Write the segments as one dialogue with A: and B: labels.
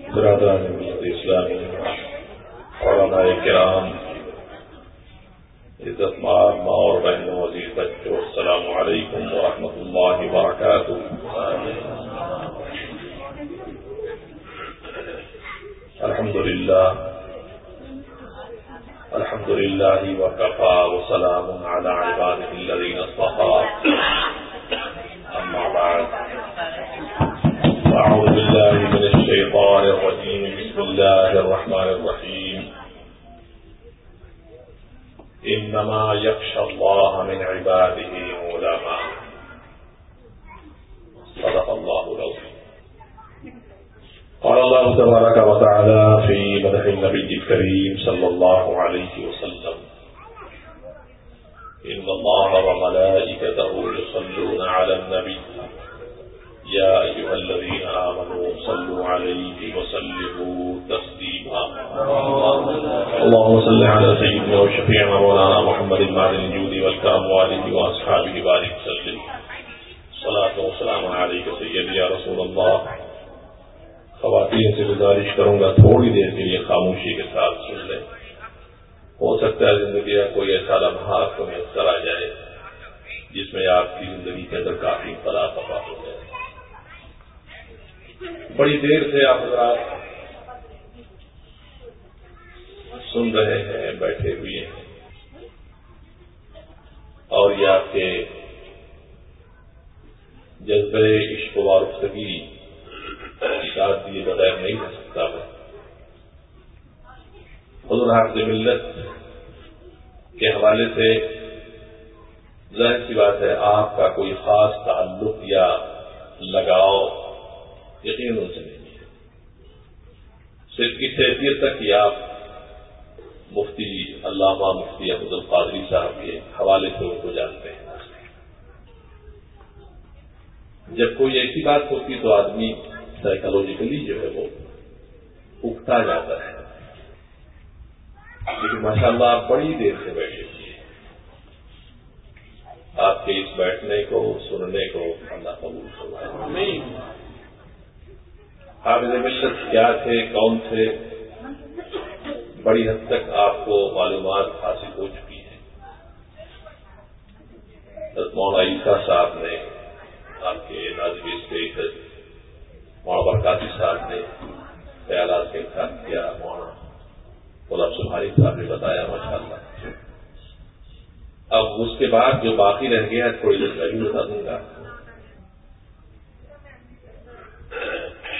A: برادران اسلامی، علماء کرام، عزت مار ماں اور بہنوں عزیز بچوں، السلام علیکم ورحمۃ اللہ وبرکاتہ۔ الحمد للہ الحمد لله وكفى وسلام على عباده الذين اصطفى أما بعد أعوذ بالله من الشيطان الرجيم. بسم الله الرحمن الرحيم. إنما يخشى الله من عباده علماء صدق الله العظيم. قال الله تبارك وتعالى في مدح النبي الكريم صلى الله عليه وسلم. إن الله وملائكته يصلون على النبي. يا أيها الذين آمنوا صلوا عليه وسلموا تسليما. اللهم صل على سيدنا وشفيعنا مولانا محمد المعدن الجود والكرم والده وأصحابه بارك وسلم. صلاة وسلام عليك سيدي يا رسول الله. خواتین سے گزارش کروں گا، تھوڑی دیر کے لیے خاموشی کے ساتھ سن لیں۔ ہو سکتا ہے زندگی کا کوئی ایسا لمحہ آپ کو میسر آ جائے، جس میں آپ کی زندگی کے اندر کافی پلا پفا ہو جائے۔ بڑی دیر سے آپ حضرات سن رہے ہیں، بیٹھے ہوئے ہیں۔ اور یہ آپ کے جذبے، عشق و وارفتگی شاد دیے بغیر نہیں رہ سکتا میں۔ حضور حافظ ملت کے حوالے سے ظاہر سی بات ہے، آپ کا کوئی خاص تعلق یا لگاؤ یقین سے نہیں ہے صرف اس حیثیت تک کہ آپ مفتی علامہ مفتی احمد القادری صاحب کے حوالے سے ان کو جانتے ہیں۔ جب کوئی ایسی بات ہوتی تو آدمی سائیکولوجیکلی جو ہے وہ اگتا جاتا ہے۔ لیکن ماشاء اللہ آپ بڑی دیر سے بیٹھے تھے آپ کے اس بیٹھنے کو، سننے کو اللہ قبول کروایا حافظ ملت کیا تھے کون تھے، بڑی حد تک آپ کو معلومات حاصل ہو چکی ہے مولانا عیسیٰ صاحب نے، آپ کے نازوی اسٹیٹ مولانا برکاتی صاحب نے خیالات کا انتخاب کیا۔ مولانا غلام سبھاری صاحب نے بتایا ماشاء اللہ اب اس کے بعد جو باقی رہ گیا تھوڑی دیر میں بتا دوں گا۔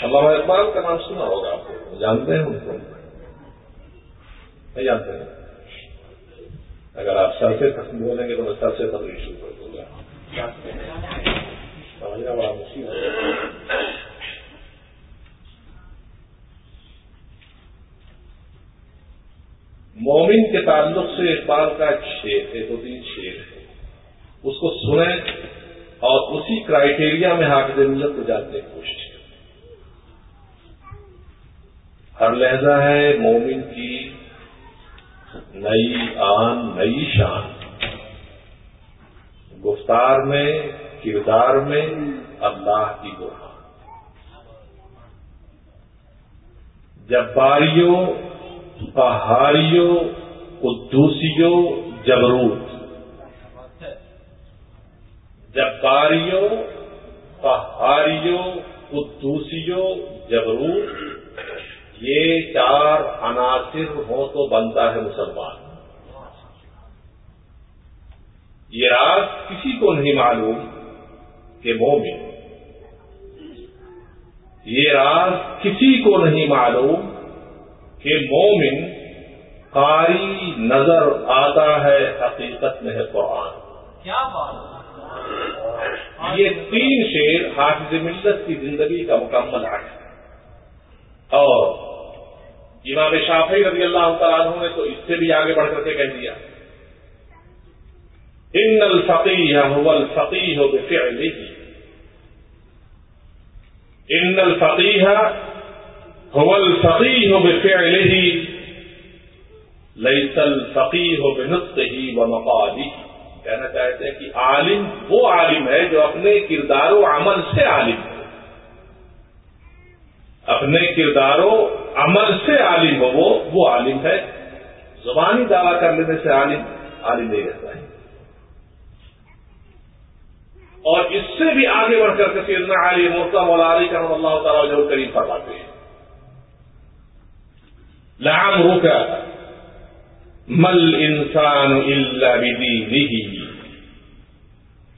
A: علامہ اقبال کا نام سنا ہوگا آپ کو۔ جانتے ہیں ان کو۔ نہیں جانتے ہیں۔ اگر آپ سر سے بولیں گے تو میں سر سے تقریر شروع کر دوں گا۔ سمجھنا بڑا مشکل ہے۔ مومن کے تعلق سے اقبال کا ایک شیر ہے، دو تین شیر ہے اس کو سنیں اور اسی کرائٹیریا میں حافظ ملت کو جاننے کی کوشش کریں ہر لہجہ ہے مومن کی نئی آن، نئی شان۔ گفتار میں، کردار میں اللہ کی گوہان جب باریوں پہاڑیوں، قدوسیوں، جبروت۔ جباریوں، پہاڑیوں، قدوسیوں، جبروت۔ یہ چار عناصر ہوں تو بنتا ہے مسلمان۔ یہ راز کسی کو نہیں معلوم کہ مومن۔ یہ راز کسی کو نہیں معلوم کہ مومن قاری نظر آتا ہے حقیقت میں ہے قرآن۔
B: کیا بات
A: یہ تین شیر حافظ ملت کی زندگی کا مکمل ہے اور امام شافی رضی اللہ تعالیٰ عنہ نے تو اس سے بھی آگے بڑھ کر کے کہہ دیا۔ ان الفقیح هو الفقیح بفعله ان الفقیح هو الفقیح بفعله ليس الفقیح بنطقه ومقاله کہنا چاہتے ہیں کہ عالم وہ عالم ہے جو اپنے کردار و عمل سے عالم ہے۔ اپنے کرداروں عمل سے عالم ہو، وہ وہ عالم ہے۔ زبانی دعویٰ کر لینے سے عالم عالم نہیں رہتا ہے۔ اور اس سے بھی آگے بڑھ کر کے سیدنا علی موقع مولا علی کرم اللہ تعالیٰ جو کریم فرماتے ہیں۔ لام روکا مل انسان اللہ بدینه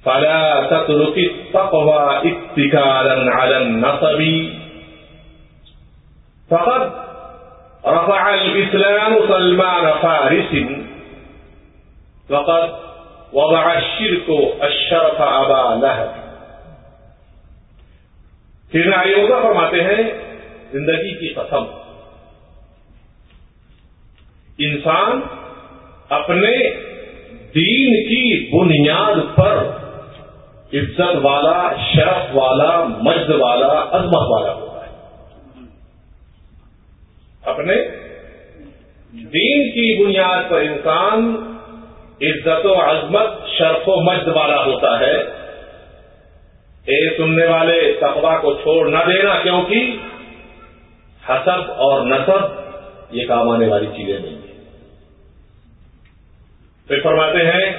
A: فلا تترك التقوى اتكالا على النصب۔ فقد رفع الإسلام سلمان فارس وقد وضع الشرك الشرف أبا لهب. پھر آیوگا فرماتے ہیں زندگی کی قسم. انسان اپنے دین کی بنیاد پر عزت والا، شرف والا مجد والا، عظمت والا ہوتا اپنے دین کی بنیاد پر انسان عزت و عظمت، شرف و مجد والا ہوتا ہے۔ اے سننے والے تقوا کو چھوڑ نہ دینا، کیونکہ حسب اور نصب یہ کام آنے والی چیزیں نہیں۔ ہیں پھر فرماتے ہیں،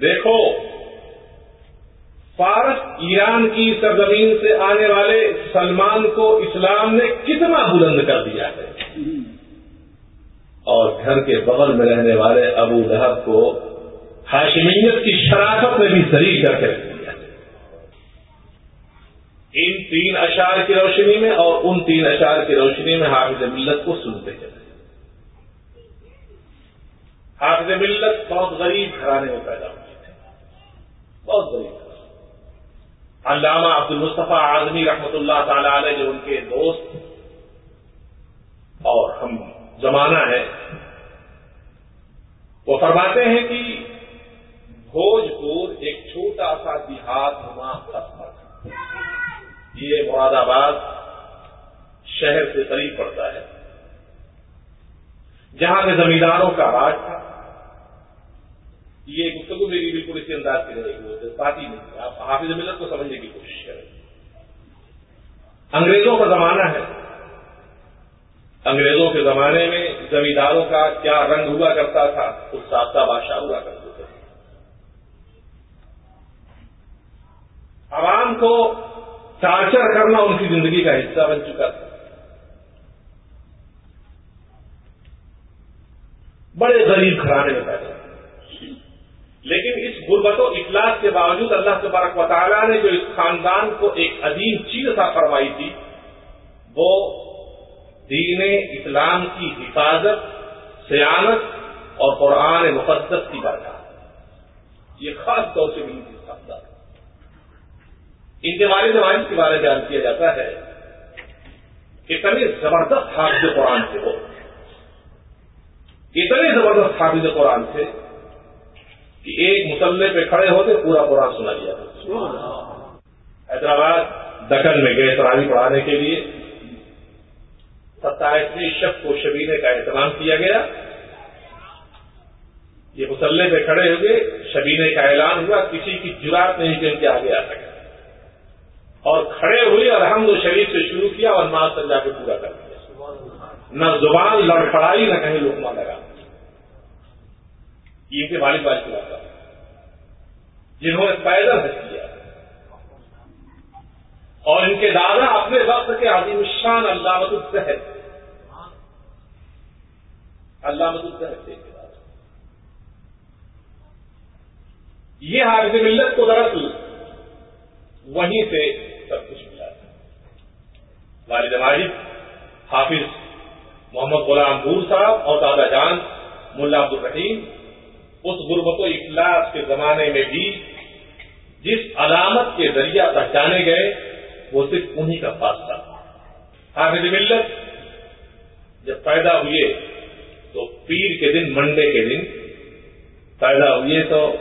A: دیکھو فارس ایران کی سرزمین سے آنے والے سلمان کو اسلام نے کتنا بلند کر دیا ہے۔ اور گھر کے بغل میں رہنے والے ابو لہب کو ہاشمیت کی شراکت میں بھی شریک کر کے رکھ دیا ان تین اشار کی روشنی میں اور ان تین اشار کی روشنی میں حافظ ملت کو سنتے چلے حافظ ملت بہت غریب گھرانے میں پیدا ہوئے تھے۔ بہت غریب۔ علامہ عبد المصطفیٰ آزمی رحمۃ اللہ تعالی علیہ جو ان کے دوست اور ہم زمانہ ہے۔ وہ فرماتے ہیں کہ بھوجپور ایک چھوٹا سا دیہات نما قصبہ تھا۔ یہ مراد آباد شہر سے قریب پڑتا ہے۔ جہاں کے زمینداروں کا راج تھا۔ یہ گفتگو میری بالکل اسی انداز کی رہے گی وہ ساتھی نہیں آپ حافظ ملت کو سمجھنے کی کوشش کریں۔ انگریزوں کا زمانہ ہے۔ انگریزوں کے زمانے میں زمینداروں کا کیا رنگ ہوا کرتا تھا، اس سابقہ بادشاہ ہوا کرتے تھے۔ عوام کو ٹارچر کرنا ان کی زندگی کا حصہ بن چکا تھا۔ بڑے غریب گھرانے میں پیدا لیکن اس غربت و اخلاق کے باوجود اللہ تبارک و تعالیٰ نے جو اس خاندان کو ایک عظیم چیز تھا فرمائی تھی، وہ دین اسلام کی حفاظت، سیانت اور قرآن مقدس کی برکات یہ خاص طور سے ملی تھی خاندان۔ ان کے والد والد کے بارے میں بیان کیا جاتا ہے اتنے زبردست حافظ قرآن تھے وہ۔ اتنے زبردست حافظ قرآن تھے کہ ایک مسلح پہ کھڑے ہوتے پورا قرآن سنا دیا حیدرآباد دکن میں گئے تراوی پڑھانے کے لیے۔ ستائیسویں شب کو شبینے کا اہتمام کیا گیا۔ یہ مسلح پہ کھڑے ہوئے شبینے کا اعلان ہوا کسی کی جرات نہیں کہ ان کے آگے آ سکے۔ اور کھڑے ہوئے اور ہم شریف سے شروع کیا اور ناز سنجا کے پورا کر دیا۔ نہ زبان لڑکھڑائی نہ کہیں لکما لگا یہ کے والد والد کی بات جنہوں نے پیدل حج کیا۔ اور ان کے دادا اپنے وقت کے عظیم شان اللہ الزہر اللہ الزہر تھے کے یہ حافظ ملت کو دراصل وہیں سے سب کچھ ملا۔ تھا والد ماجد حافظ محمد غلام بور صاحب اور دادا جان، ملا عبد الرحیم اس غربت و اخلاص کے زمانے میں بھی جس علامت کے ذریعہ پہچانے گئے، وہ صرف انہی کا پاس تھا۔ حافظ ملت جب پیدا ہوئے تو پیر کے دن، منڈے کے دن پیدا ہوئے تو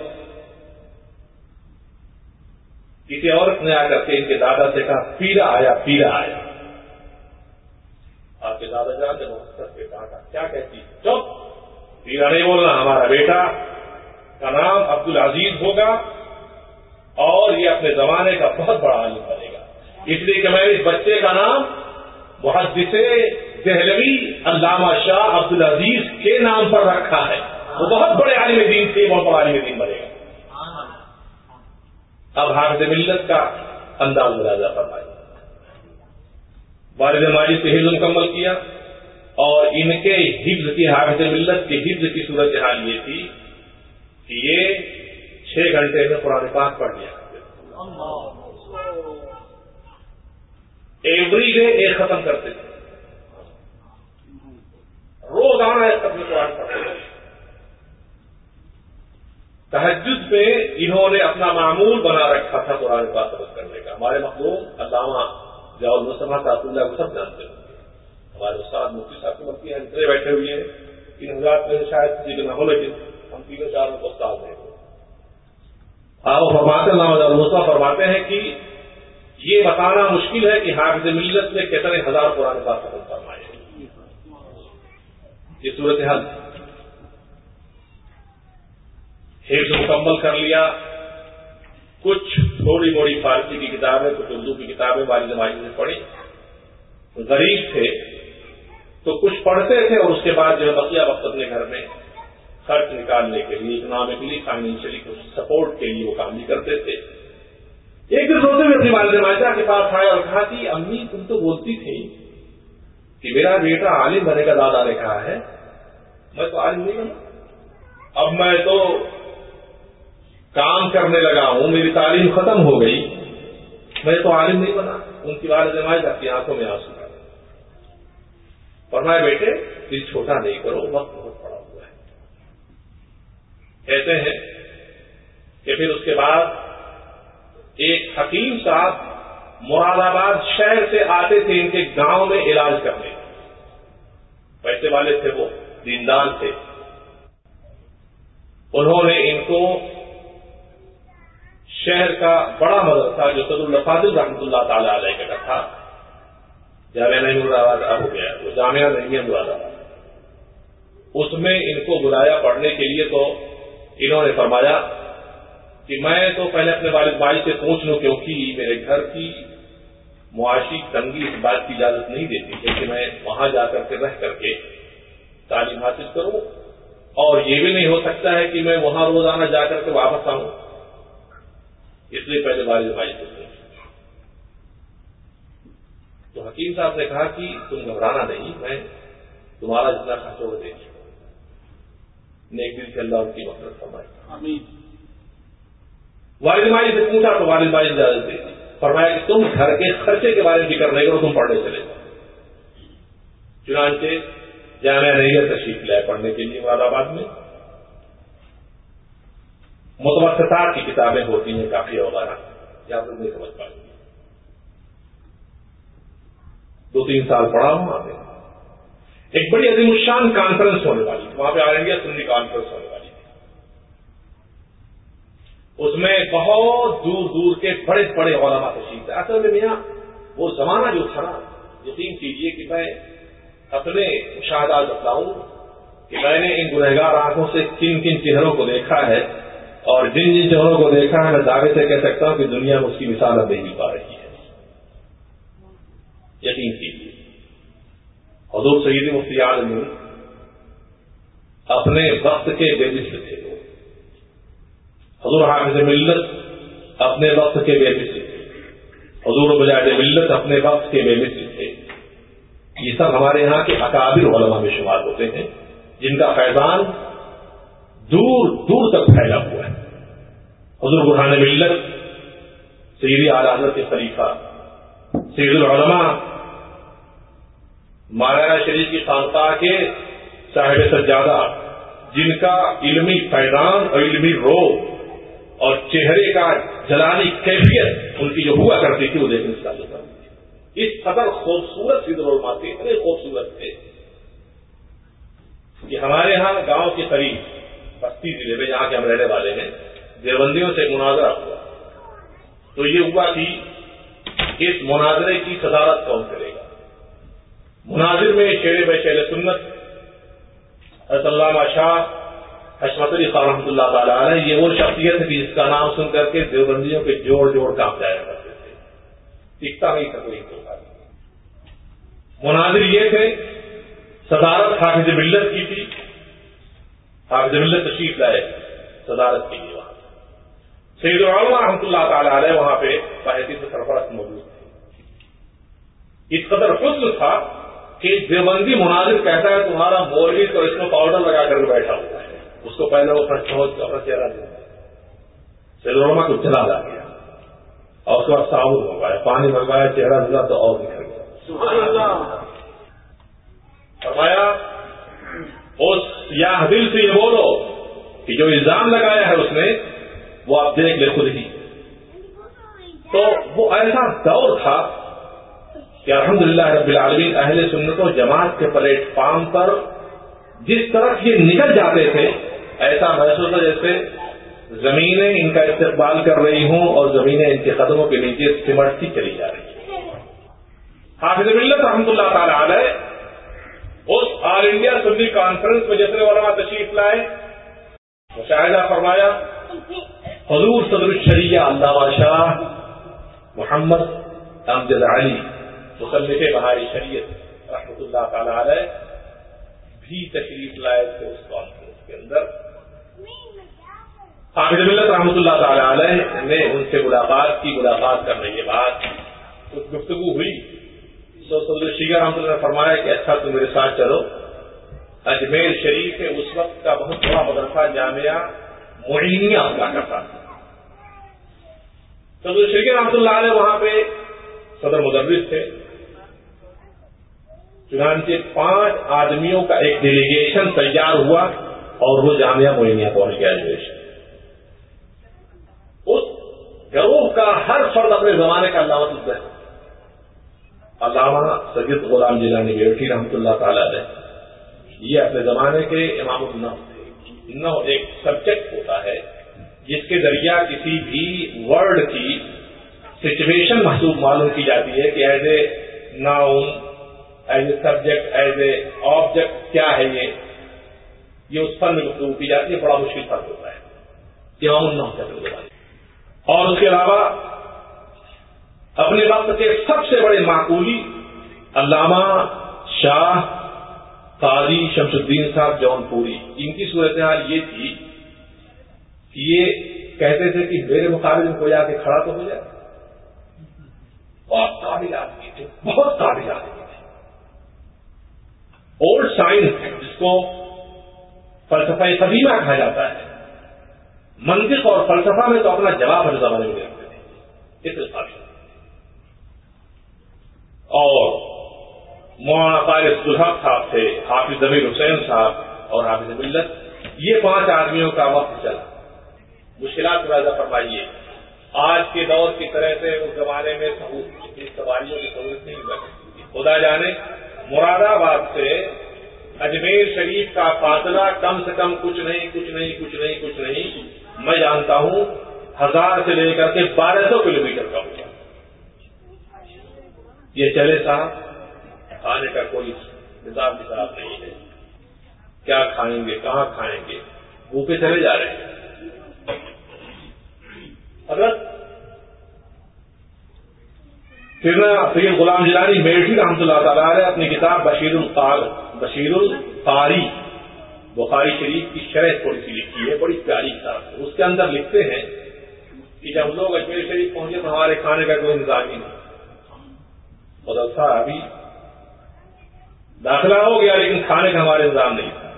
A: کسی عورت نے آ کر کے ان کے دادا سے کہا، پیرا آیا پیرا آیا۔ آپ کے دادا جان نے کے کہا، کیا کہتی چپ! پیرا نہیں بولنا ہمارا بیٹا، کا نام عبد العزیز ہوگا اور یہ اپنے زمانے کا بہت بڑا عالم بنے گا۔ اس لیے کہ میں اس بچے کا نام محدث دہلوی علامہ شاہ عبد العزیز کے نام پر رکھا ہے۔ وہ بہت بڑے عالم دین تھے، بہت بڑا عالم دین بنے گا۔ اب حافظ ملت کا انداز ملازہ فرمایا والد ماجد سے حفظ مکمل کیا۔ اور ان کے حفظ کی حافظ ملت کے حفظ کی صورت حال یہ تھی کہ یہ چھ گھنٹے میں قرآن پاک پڑھ لیا ایوری ڈے ایک ختم کرتے تھے۔ روزانہ ایک ختم قرآن پڑھتے تھے تحجد میں انہوں نے اپنا معمول بنا رکھا تھا قرآن پاک کرنے کا۔ ہمارے مخلوق علامہ جاؤ مسلم صاحب اللہ کو سب جانتے ہوں گے ہمارے استاد مفتی صاحب کو ملتی ہیں، اتنے بیٹھے ہوئے ہیں تین ہزار میں شاید کسی نہ ہو، لیکن ہم تینوں چار استاد ہیں۔ آپ فرماتے اللہ فرماتے ہیں کہ یہ بتانا مشکل ہے کہ حافظ ملت نے کتنے ہزار قرآن پاک سبق فرمائے یہ صورت حل۔ حفظ مکمل کر لیا۔ کچھ تھوڑی موڑی فارسی کی کتابیں، کچھ اردو کی کتابیں والد ماجد نے پڑھی۔ غریب تھے۔ تو کچھ پڑھتے تھے اور اس کے بعد جو ہے بقیہ وقت اپنے گھر میں خرچ نکالنے کے لیے اکنامکلی فائنینشلی کچھ سپورٹ کے لیے وہ کام بھی کرتے تھے۔ ایک دن سوچتے ہوئے اپنی والد ماجدہ کے پاس آئے اور کہا کہ امی تم تو بولتی تھی کہ میرا بیٹا عالم بنے کا دادا نے کہا ہے۔ میں تو عالم نہیں بنا۔ اب میں تو کام کرنے لگا ہوں، میری تعلیم ختم ہو گئی۔ میں تو عالم نہیں بنا۔ ان کی والد جمائے جاتی آنکھوں میں آنسو۔ فرمائے بیٹے دل چھوٹا نہیں کرو، وقت بہت پڑا ہوا ہے۔ کہتے ہیں کہ پھر اس کے بعد ایک حکیم صاحب مراد آباد شہر سے آتے تھے، ان کے گاؤں میں علاج کرنے۔ پیسے والے تھے وہ، دیندار تھے۔ انہوں نے ان کو شہر کا بڑا مدرسہ، جو صدر الفاظل رحمۃ اللہ تعالی علیہ کا تھا جامعہ نہیں مراد ہو گیا۔ وہ جامعہ نہیں ہے مراد اس میں ان کو بلایا پڑھنے کے لیے تو انہوں نے فرمایا کہ میں تو پہلے اپنے والد بھائی سے پوچھ لوں، کیونکہ میرے گھر کی معاشی تنگی اس بات کی اجازت نہیں دیتی کہ میں وہاں جا کر کے رہ کر کے تعلیم حاصل کروں۔ اور یہ بھی نہیں ہو سکتا ہے کہ میں وہاں روزانہ جا کر کے واپس آؤں۔ اس لیے پہلے والد بھائی سے تو حکیم صاحب نے کہا کہ تم گھبرانا نہیں میں تمہارا جتنا خرچ ہو دے نیک دل سے اللہ ان کی مفرت فرمائی والد بھائی سے پوچھا تو والد بھائی اجازت دے فرمایا کہ تم گھر کے خرچے کے بارے میں فکر نہیں کرو تم پڑھنے چلے جاؤ۔ چنانچہ جامعہ نہیں تشریف لائے پڑھنے کے لیے مراد آباد میں۔ متوسطات کی کتابیں ہوتی ہیں کافی وغیرہ یا پھر نہیں سمجھ پائیں گے دو تین سال پڑھا ہوں وہاں پہ۔ ایک بڑی عظیم الشان کانفرنس ہونے والی تھی۔ وہاں پہ آل انڈیا سنی کانفرنس ہونے والی تھی۔ اس میں بہت دور دور کے بڑے بڑے علماء تشریف تھے۔ اصل میں میاں، وہ زمانہ جو تھا نا، یقین کیجیے کہ میں اپنے مشاہدات بتاؤں کہ میں نے ان گنہگار آنکھوں سے کن کن چہروں کو دیکھا ہے اور جن جن چہروں کو دیکھا ہے، میں دعوے سے کہہ سکتا ہوں کہ دنیا میں اس کی مثال اب نہیں پا رہی ہے۔ یقین حضور سعید مفتی عالمی اپنے وقت کے بے مثل تھے۔ وہ حضور حافظ ملت اپنے وقت کے بے مثل تھے۔ حضور مجاہد ملت اپنے وقت کے بے تھے۔ یہ سب ہمارے یہاں کے اکابر علماء میں شمار ہوتے ہیں، جن کا فیضان دور دور تک پھیلا ہوا ہے۔ حضور برحان ملت، سیدی اعلی کے خلیفہ، سید العلماء مارانا شریف کی خانقاہ کے صاحب سجادہ، جن کا علمی فیضان اور علمی رو اور چہرے کا جلانی کیفیت ان کی جو ہوا کرتی تھی، وہ دیکھنے سے تعلق اس قدر خوبصورت سید العلماء اتنے خوبصورت تھے کہ ہمارے ہاں گاؤں کے قریب بستی ضلع میں جہاں کے ہم رہنے والے ہیں، دیوبندیوں سے مناظرہ ہوا۔ تو یہ ہوا کہ اس مناظرے کی صدارت کون کرے گا؟ مناظر میں شیر بے شیر سنت، حضرت شاہ حشمت علی خان رحمۃ اللہ تعالیٰ علیہ، یہ وہ شخصیت ہے جس کا نام سن کر کے دیوبندیوں کے جوڑ جوڑ کام جایا کرتے تھے۔ دکھتا نہیں تھا کوئی مناظر یہ تھے، صدارت حافظ ملت کی تھی۔ حافظ ملت تشریف لائے صدارت کے لیے وہاں۔ سید العلماء رحمۃ اللہ تعالی علیہ وہاں پہ سے سرفرست موجود تھے۔ اس قدر حسن تھا کہ دیوبندی مناظر کہتا ہے؟ تمہارا مولوی تو اس میں پاؤڈر لگا کر بیٹھا ہوا ہے۔ اس کو پہلے وہ اپنا چہرہ دیا۔ سید العلماء کو چلا لا گیا اور اس کے بعد صابن منگوایا پانی منگوایا چہرہ دیا تو اور نکل گیا۔ فرمایا اس یا دل سے یہ بولو کہ جو الزام لگایا ہے اس نے وہ آپ دیکھ لے خود ہی۔ تو وہ ایسا دور تھا کہ الحمد للہ رب العالمین اہل سنت و جماعت کے پلیٹ فارم پر جس طرح یہ نکل جاتے تھے، ایسا محسوس ہے جیسے زمینیں ان کا استقبال کر رہی ہوں اور زمینیں ان کے قدموں کے نیچے سمٹتی چلی جا رہی ہیں۔ حافظ ملت رحمۃ اللہ تعالی علیہ اس آل انڈیا سنی کانفرنس میں جیسے علماء تشریف لائے، مشاہدہ فرمایا، حضور صدر الشریعہ علامہ شاہ محمد امجد علی مصنف بہاری شریعت رحمۃ اللہ تعالی علیہ بھی تشریف لائے تھے اس کانفرنس کے اندر۔ حافظ ملت رحمۃ اللہ تعالی علیہ نے ان سے ملاقات کی۔ ملاقات کرنے کے بعد کچھ گفتگو ہوئی۔ تو صدر شیخ رحمۃ اللہ نے فرمایا کہ اچھا تم میرے ساتھ چلو۔ اجمیر شریف اس وقت کا بہت بڑا مدرسہ جامعہ معینیا ہوا کرتا تھا۔ تو شریف رحمۃ اللہ علیہ وہاں پہ صدر مدرس تھے۔ چنانچہ پانچ آدمیوں کا ایک ڈیلیگیشن تیار ہوا اور وہ جامعہ معینیا پہنچ گیا ایجوکیشن اس گروہ کا ہر فرد اپنے زمانے کا علامت ہے علامہ سید غلام جیلانی بیٹھی رحمۃ اللہ تعالی علیہ۔ یہ اپنے زمانے کے امام النو تھے۔ نو ایک سبجیکٹ ہوتا ہے جس کے ذریعہ کسی بھی ورڈ کی سچویشن محسوس معلوم کی جاتی ہے کہ as a noun as a subject as a object کیا ہے یہ؟ یہ اس فن میں گفتگو کی جاتی ہے، بڑا مشکل فرق ہوتا ہے۔ امام النو کہتے اور اس کے علاوہ، اپنے وقت کے سب سے بڑے معقولی علامہ شاہ قاضی شمس الدین صاحب جون پوری ان کی صورتحال یہ تھی کہ یہ کہتے تھے کہ میرے مقابلے میں کوئی آ کے کھڑا تو ہو جائے۔ بہت قابل آدمی تھے، بہت قابل آدمی اولڈ سائنس جس کو فلسفہ قدیمہ کہا جاتا ہے۔ منطق اور فلسفہ میں تو اپنا جواب ہر زمانے میں رکھتے تھے۔ اتنے قابل اور مولانا طارق الحق صاحب تھے، حافظ زمیر حسین صاحب اور حافظ ملت یہ پانچ آدمیوں کا وقت چلا۔ مشکلات پیدا فرمائیے، آج کے دور کی طرح سے اس زمانے میں سواریوں کی سہولت نہیں لگتی خدا جانے مراد آباد سے اجمیر شریف کا فاصلہ کم سے کم کچھ نہیں کچھ نہیں کچھ نہیں کچھ نہیں۔ میں جانتا ہوں ہزار سے لے کر کے بارہ سو کلو میٹر کا ہوگا یہ چلے صاحب، کھانے کا کوئی حساب کتاب نہیں ہے۔ کیا کھائیں گے، کہاں کھائیں گے؟ بھوکے چلے جا رہے ہیں۔ حضرت پھر سید غلام جلانی میٹھی رحمۃ اللہ تعالیٰ نے اپنی کتاب بشیر القار بشیر القاری، بخاری شریف کی شرح تھوڑی سی لکھی ہے، بڑی پیاری کتاب اس کے اندر لکھتے ہیں کہ جب لوگ اجمیر شریف پہنچے تو ہمارے کھانے کا کوئی انتظام ہی نہیں۔ مدرسہ ابھی داخلہ ہو گیا لیکن کھانے کا ہمارے انتظام نہیں تھا۔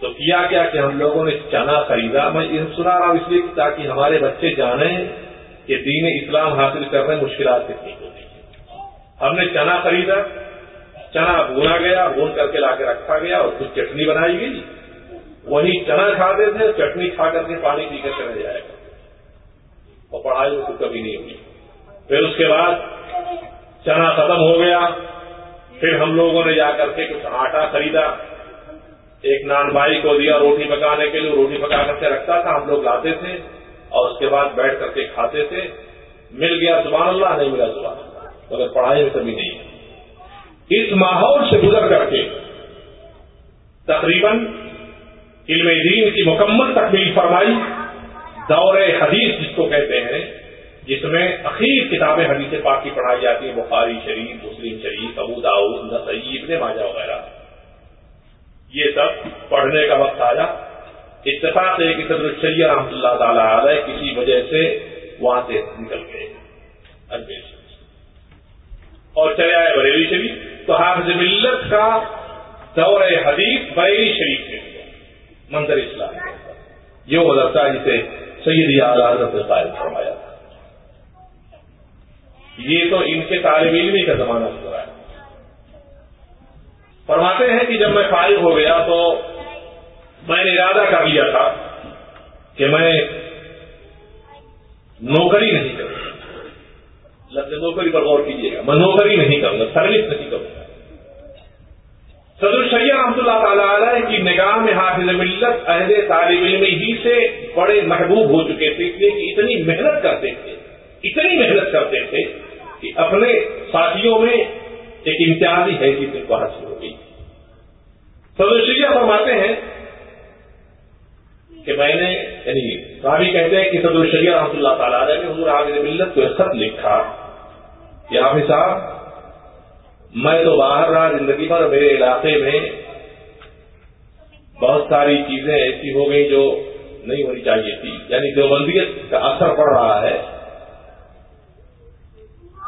A: تو کیا کیا کہ ہم لوگوں نے چنا خریدا، میں سنا رہا ہوں اس لیے تاکہ ہمارے بچے جانیں کہ دین اسلام حاصل کرنے مشکلات کتنی ہوتی ہیں ہم نے چنا خریدا، چنا بھونا گیا، بھون کر کے لا کے رکھا گیا اور کچھ چٹنی بنائی گئی۔ وہی چنا کھاتے تھے، چٹنی کھا کر کے پانی پی کر چلا جائے۔ گا اور پڑھائی میں کبھی نہیں ہوگی پھر اس کے بعد چنا ختم ہو گیا۔ پھر ہم لوگوں نے جا کر کے کچھ آٹا خریدا۔ ایک نان بھائی کو دیا روٹی پکانے کے لیے، روٹی پکا کر کے رکھتا تھا، ہم لوگ لاتے تھے۔ اور اس کے بعد بیٹھ کر کے کھاتے تھے۔ مل گیا سبحان اللہ نہیں ملا سبحان اللہ مگر پڑھائی میں کمی نہیں۔ اس ماحول سے گزر کر کے تقریباً علم دین کی مکمل تکمیل فرمائی، دور حدیث جس کو کہتے ہیں، جس میں اخیر کتابیں حدیث پاک کی پڑھائی جاتی ہیں، بخاری شریف، مسلم شریف، ابو داؤد نسعی ابن ماجا وغیرہ۔ یہ سب پڑھنے کا وقت آیا۔ اتفاق ہے کہ صدر الشریعہ رحمۃ اللہ تعالی علیہ کسی وجہ سے وہاں سے نکل گئے اور چلے آئے بریلی شریف تو حافظ ملت کا دور حدیث بریلی شریف سے ہوا۔ منظر اسلام یہ مدرسہ جسے سید حضرت نے قائم فرمایا تھا۔ یہ تو ان کے طالب علمی کا زمانہ رہا ہے۔ فرماتے ہیں کہ جب میں فارغ ہو گیا تو میں نے ارادہ کر لیا تھا کہ میں نوکری نہیں کروں۔ لفظ نوکری پر غور کیجیے گا۔ میں نوکری نہیں کروں گا، سروس نہیں کروں گا۔ صدر سید رحمۃ اللہ تعالی علیہ کی نگاہ میں حافظ ملت عہد طالب علم ہی سے بڑے محبوب ہو چکے تھے، اس لیے کہ اتنی محنت کرتے تھے، اتنی محنت کرتے تھے کہ اپنے ساتھیوں میں ایک امتیازی حیثیت ان کو حاصل ہو گئی صدر شریعہ فرماتے ہیں کہ میں نے یعنی راوی کہتے ہیں کہ صدر الشریعہ رحمۃ اللہ تعالیٰ نے حضور حافظ ملت کو ایک خط لکھا کہ حافظ صاحب، میں تو باہر رہا زندگی پر میرے علاقے میں بہت ساری چیزیں ایسی ہو گئی جو نہیں ہونی چاہیے تھی۔ یعنی دیوبندیت کا اثر پڑ رہا ہے۔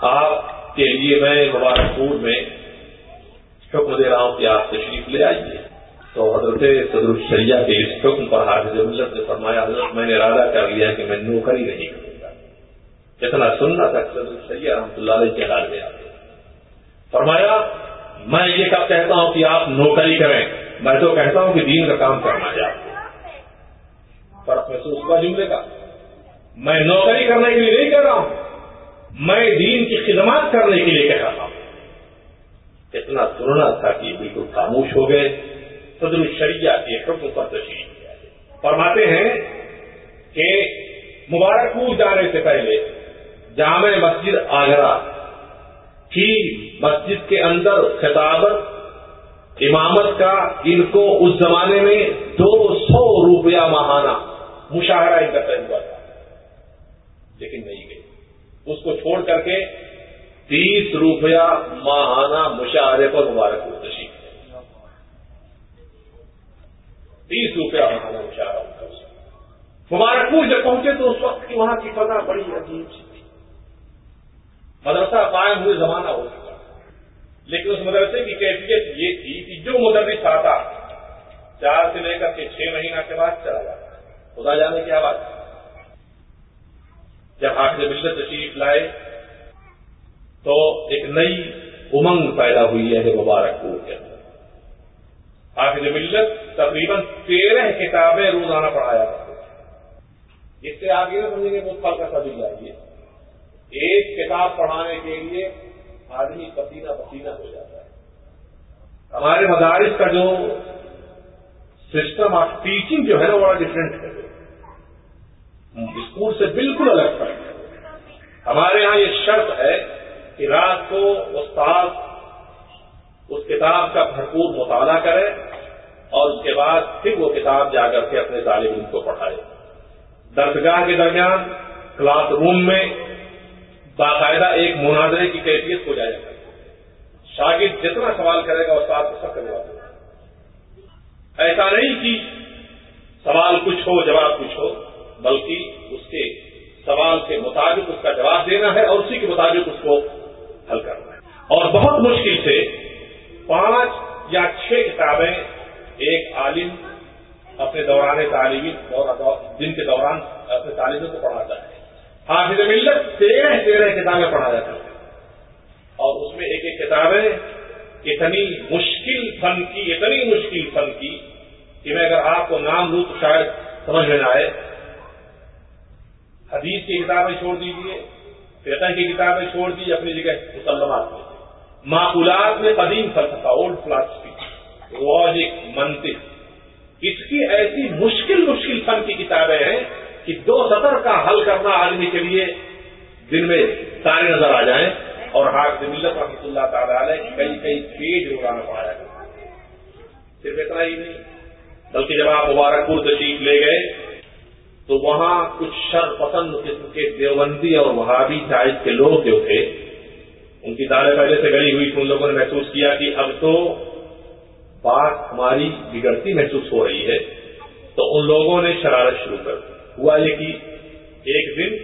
A: آپ کے لیے میں مبارک پور میں حکم دے رہا ہوں کہ آپ تشریف لے آئیے۔ تو حضرت صدر الشریعہ کے اس حکم پر حافظ ملت نے فرمایا، حضرت میں نے ارادہ کر لیا کہ میں نوکری نہیں کروں گا۔ اتنا سننا تھا صدر الشریعہ رحمۃ اللہ علیہ کے حال میں آتے فرمایا، میں یہ کب کہتا ہوں کہ آپ نوکری کریں۔ میں تو کہتا ہوں کہ دین کا کام کرنا چاہتا فرق محسوس ہوا جملے کا۔ میں نوکری کرنے کے لیے نہیں کہہ رہا ہوں۔ میں دین کی خدمات کرنے کے لیے کہہ رہا ہوں۔ اتنا سننا تھا کہ بالکل خاموش ہو گئے۔ صدر الشریعہ کے حکم پر تشریف کیا فرماتے ہیں کہ مبارک پور جانے سے پہلے جامع مسجد آگرہ کی مسجد کے اندر خطابت امامت کا ان کو اس زمانے میں دو سو روپیہ ماہانہ مشاہرہ ان کا طے ہوا تھا۔ لیکن نہیں گئی۔ اس کو چھوڑ کر کے تیس روپیہ ماہانہ مشاہرے پر مبارک پور تیس روپیہ بنانا اشارہ ہوتا ہے مبارکپور جب پہنچے تو اس وقت کی وہاں کی فضا بڑی عجیب سی تھی۔ مدرسہ قائم ہوئے زمانہ ہو چکا۔ لیکن اس مدرسے کی کیفیت یہ تھی کہ جو مدرس آتا، چار سے لے کر کے چھ مہینہ کے بعد چلا جاتا۔ خدا جانے کی آواز جب حافظ ملت تشریف لائے، تو ایک نئی امنگ پیدا ہوئی ہے مبارکپور کے اندر۔ حافظ ملت، تقریباً تیرہ کتابیں روزانہ پڑھایا کرتے تھے اس سے آگے نہ سمجھیں گے وہ پل کا سبھی جائیے ایک کتاب پڑھانے کے لیے آدمی پسینہ پسینہ ہو جاتا ہے۔ ہمارے مدارس کا جو سسٹم آف ٹیچنگ جو ہے نا بڑا ڈفرینٹ ہے۔ اسکول سے بالکل الگ فرق ہے۔ ہمارے یہاں یہ شرط ہے کہ رات کو استاد اس کتاب کا بھرپور مطالعہ کرے اور اس کے بعد پھر وہ کتاب جا کر کے اپنے طالب علم کو پڑھائے۔ درسگاہ کے درمیان کلاس روم میں باقاعدہ ایک مناظرے کی کیفیت ہو جائے گا شاگرد جتنا سوال کرے گا استاد کو سب کا جواب دے ایسا نہیں کہ سوال کچھ ہو، جواب کچھ ہو، بلکہ اس کے سوال کے مطابق اس کا جواب دینا ہے اور اسی کے مطابق اس کو حل کرنا ہے۔ اور بہت مشکل سے پانچ یا چھ کتابیں ایک عالم اپنے دوران تعلیمی دن کے دوران اپنے تعلیموں کو پڑھاتا ہے۔ حافظ ملت تیرہ تیرہ کتابیں پڑھایا کرتے اور اس میں ایک ایک کتابیں اتنی مشکل فن کی اتنی مشکل فن کی کہ میں اگر آپ کو نام لوں تو شاید سمجھ میں نہ آئے۔ حدیث کی کتابیں چھوڑ دیجیے فقہ کی کتابیں چھوڑ دیجیے اپنی جگہ مسلمات میں معقولات میں قدیم فلسفہ اولڈ فلاسفی لاجک منطق. اس کی ایسی مشکل مشکل فن کی کتابیں ہیں کہ دو سطر کا حل کرنا آدمی کے لیے دن میں سارے نظر آ جائیں۔ اور ہاتھ ملت رحمۃ اللہ تعالی علیہ کئی کئی پیج روزانہ پڑھایا کرتا صرف اتنا ہی نہیں، بلکہ جب آپ مبارک پور تشریف لے گئے، تو وہاں کچھ شر پسند قسم کے دیوبندی اور وہابی سائز کے لوگ جو تھے ان کی دالیں پہلے سے گڑی ہوئی تھی، ان لوگوں نے محسوس کیا کہ اب تو بات ہماری بگڑتی محسوس ہو رہی ہے۔ تو ان لوگوں نے شرارت شروع کر ہوا یہ کہ ایک دن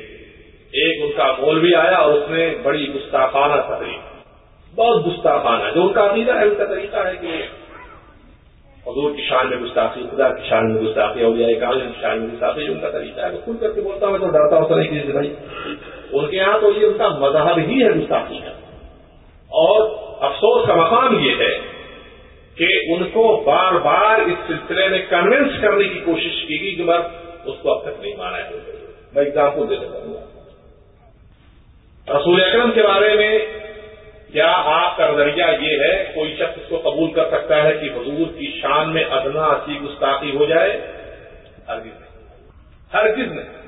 A: ایک ان کا مول بھی آیا اور اس نے بڑی گستاخانہ تقریب بہت گستاخانہ جو ان کا عقیدہ ہے، ان کا طریقہ ہے کہ حضور کی شان میں گستاخی، خدا کی شان میں گستاخی ہو جائے کام کی شان میں گستاخی، جو ان کا طریقہ ہے، وہ کھل کر کے بولتا ہوں تو ڈرتا ہوتا نہیں کسی سے بھائی ان کے یہاں تو یہ ان کا مذہب ہی ہے، گستاخی کا اور افسوس کا مقام یہ ہے کہ ان کو بار بار اس سلسلے میں کنوینس کرنے کی کوشش کی گئی کہ بس اس کو اب تک نہیں مانا ہے۔ میں ایگزامپل دے دیتا ہوں رسول اکرم کے بارے میں کیا آپ کا نظریہ یہ ہے؟ کوئی شخص اس کو قبول کر سکتا ہے کہ حضور کی شان میں ادنا اسی گستاخی ہو جائے؟ ہرگز نہیں۔ ہرگز نہیں۔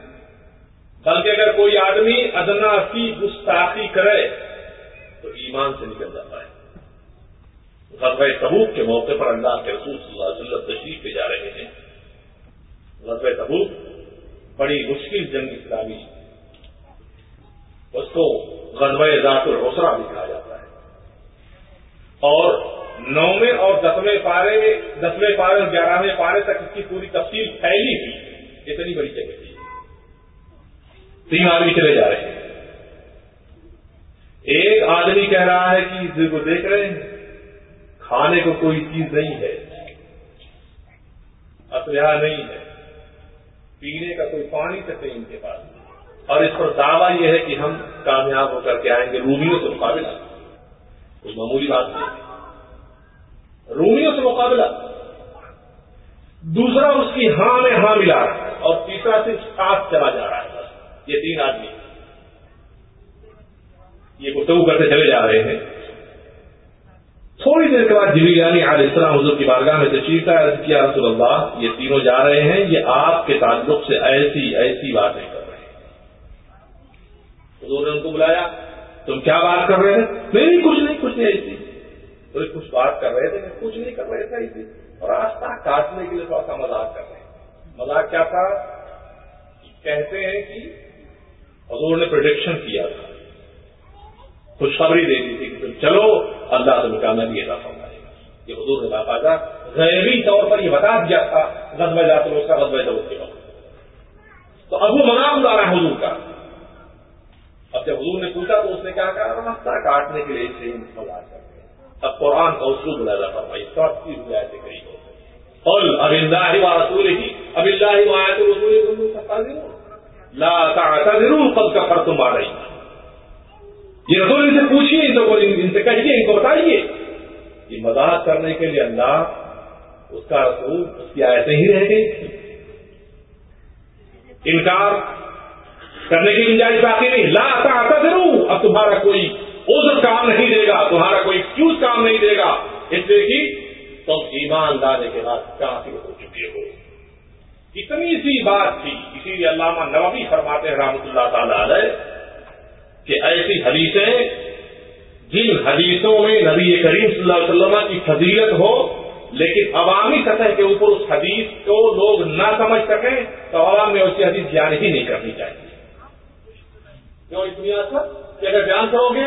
A: بلکہ اگر کوئی آدمی ادنا اسی گستاخی کرے تو ایمان سے نکل جاتا ہے۔ غزوہ تبوک کے موقع پر اللہ کے رسول صلی اللہ علیہ وسلم تشریف پہ جا رہے ہیں۔ غزوہ تبوک بڑی مشکل جنگ اسلامی اس کو غزوہ ذات الحسرا بھی کہا جاتا ہے۔ اور نویں اور دسویں پارے دسویں پارے اور گیارہویں پارے تک اس کی پوری تفصیل پھیلی ہوئی۔ اتنی بڑی جگہ تھی۔ تین آدمی چلے جا رہے ہیں۔ ایک آدمی کہہ رہا ہے کہ دل کو دیکھ رہے ہیں، کھانے کو کوئی چیز نہیں ہے۔ اسلحہ نہیں ہے۔ پینے کا کوئی پانی تک نہیں ان کے پاس۔ اور اس پر دعویٰ یہ ہے کہ ہم کامیاب ہو کر کے آئیں گے۔ رومیوں سے مقابلہ۔ کوئی معمولی بات نہیں۔ رومیوں سے مقابلہ۔ دوسرا اس کی ہاں میں ہاں ملا رہا ہے اور تیسرا صرف ساتھ چلا جا رہا ہے۔ یہ تین آدمی۔ یہ گفتگو کرتے چلے جا رہے ہیں۔ تھوڑی دیر کے بعد جبی یعنی علیہ السلام حضور کی بارگاہ میں تشریف کا عرض کیا رسول اللہ، یہ تینوں جا رہے ہیں، یہ آپ کے تعلق سے ایسی ایسی باتیں کر رہے ہیں۔ حضور نے ان کو بلایا، تم کیا بات کر رہے ہیں؟ نہیں، کچھ نہیں کچھ نہیں، ایسی تو کچھ بات کر رہے تھے، کچھ نہیں کر رہے تھے، ایسی اور راستہ کاٹنے کے لیے تھوڑا سا مذاق کر رہے ہیں۔ مذاق کیا تھا؟ کہتے ہیں کہ حضور نے پروڈکشن کیا تھا۔ خوشخبری دے دی تھی کہ چلو، اللہ تمہیں کامیابی ادا فرمائے گا۔ یہ حضور نے باقاعدہ غیبی طور پر یہ بتا دیا تھا غزب جات اس کا غزب جب کے وقت۔ تو ابو منام اڑا رہا حضور کا۔ اب جب حضور نے پوچھا تو اس نے کیا کہا راستہ کاٹنے کے لیے اسے مزاق کرتے ہیں اب قرآن کا اصول بلادا فرمائی سب کی روایت قریب ہو۔ قل، اب اللہ و رسول ہی اب اللہ و آیت رسول لا تعتذروا قد كفرتم بعد یہ رسول ان سے پوچھیے ان کو، ان سے کہیے، ان کو بتائیے۔ یہ مذاق کرنے کے لیے اللہ اس کا رسول، اس کی آیتیں ہی رہ گئی۔ انکار کرنے کی گنجائش باقی نہیں۔ لا آتا ضرور اب تمہارا کوئی اوزر کام نہیں دے گا، تمہارا کوئی ایکسکیوز کام نہیں دے گا۔ اس لیے کہ تم ایمان لانے کے بعد کافی ہو چکے ہو۔ اتنی سی بات تھی، اسی لیے علامہ نوابی فرماتے ہیں رحمۃ اللہ تعالی علیہ کہ ایسی حدیثیں جن حدیثوں میں نبی کریم صلی اللہ علیہ وسلم کی فضیلت ہو، لیکن عوامی سطح کے اوپر اس حدیث کو لوگ نہ سمجھ سکیں، تو عوام میں ایسی حدیث بیان ہی نہیں کرنی چاہیے۔ کیوں اس دنیا سے کہ اگر بیان کرو گے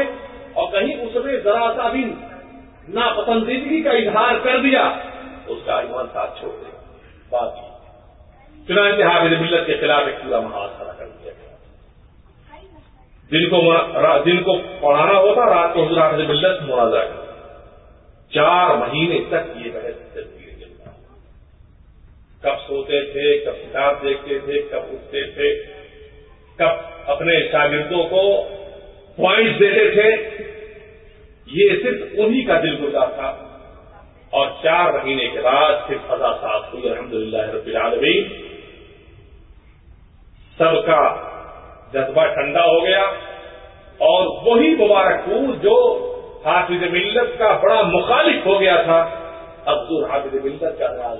A: اور کہیں اس میں ذرا سا بھی ناپسندیدگی کا اظہار کر دیا تو اس کا ایمان ساتھ چھوڑ دے۔ بات چنانچہ حافظ ملت کے خلاف ایک پورا محاذ کھڑا کر دیا گیا جن کو جن کو پڑھانا ہوتا، رات کو حضرات سے ملت منازع چار مہینے تک یہ بحث چلتی رہی کب سوتے تھے، کب کتاب دیکھتے تھے، کب اٹھتے تھے، کب اپنے شاگردوں کو پوائنٹ دیتے تھے۔ یہ صرف انہی کا دل گزا تھا۔ اور چار مہینے کے بعد پھر فضا صاف ہوئی الحمد للہ رب العالمین، سب کا جذبہ ٹھنڈا ہو گیا اور وہی مبارک پور جو حافظ ملت کا بڑا مخالف ہو گیا تھا اب دور حافظ ملت کا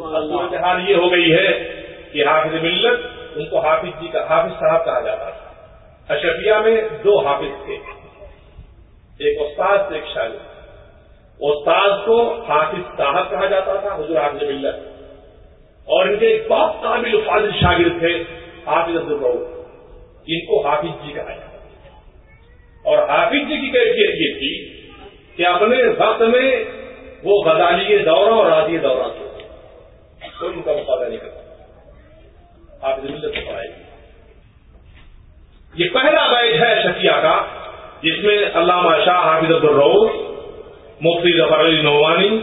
A: صورت حال یہ ہو گئی ہے کہ حافظ ملت ان کو حافظ جی کا حافظ صاحب کہا جاتا تھا۔ اشفیہ میں دو حافظ تھے۔ ایک استاد ایک شاگرد۔ استاد کو حافظ صاحب کہا جاتا تھا حضور حافظ ملت۔ اور ان کے ایک بہت قابل فاضل شاگرد تھے۔ حافظ عبد ان کو حافظ جی کہا جاتا اور حافظ جی کی کیفیت یہ تھی کہ اپنے وقت میں وہ غزالی دورہ اور آدی دورہ سے کوئی ان کا مقابلہ نہیں کرتا۔ آپ ملت سے پڑھائی یہ۔ پہلا بیچ ہے شفیہ کا، جس میں علامہ شاہ حافظ عبد الروز مفتی ظفر علی نعوانی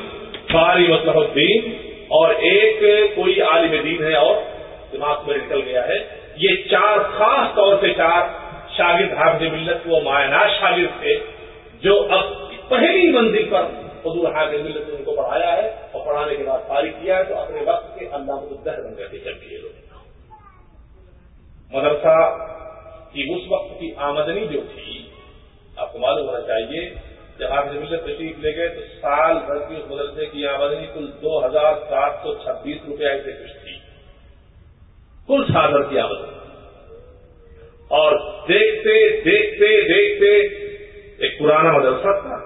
A: فاری مصلح الدین اور ایک کوئی عالم دین ہے اور دماغ میں نکل گیا ہے۔ یہ چار خاص طور سے چار شاگرد حافظ ملت، وہ مایانات شاگرد تھے، جو اب پہلی منزل پر حضور حافظ ملت نے ان کو پڑھایا ہے اور پڑھانے کے بعد فارغ کیا ہے تو اپنے وقت کے اللہ مدر بن گئے تھے چل کے لوگ۔ مدرسہ کی اس وقت کی آمدنی جو تھی، آپ کو معلوم ہونا چاہیے، جب آپ ملت تشریف لے گئے تو سال بھر کی اس مدرسے کی آمدنی کل دو ہزار سات سو چھبیس روپئے ایسے کچھ تھی۔ کل سال بھر کی آمدنی اور دیکھتے دیکھتے دیکھتے ایک پرانا مدرسہ تھا،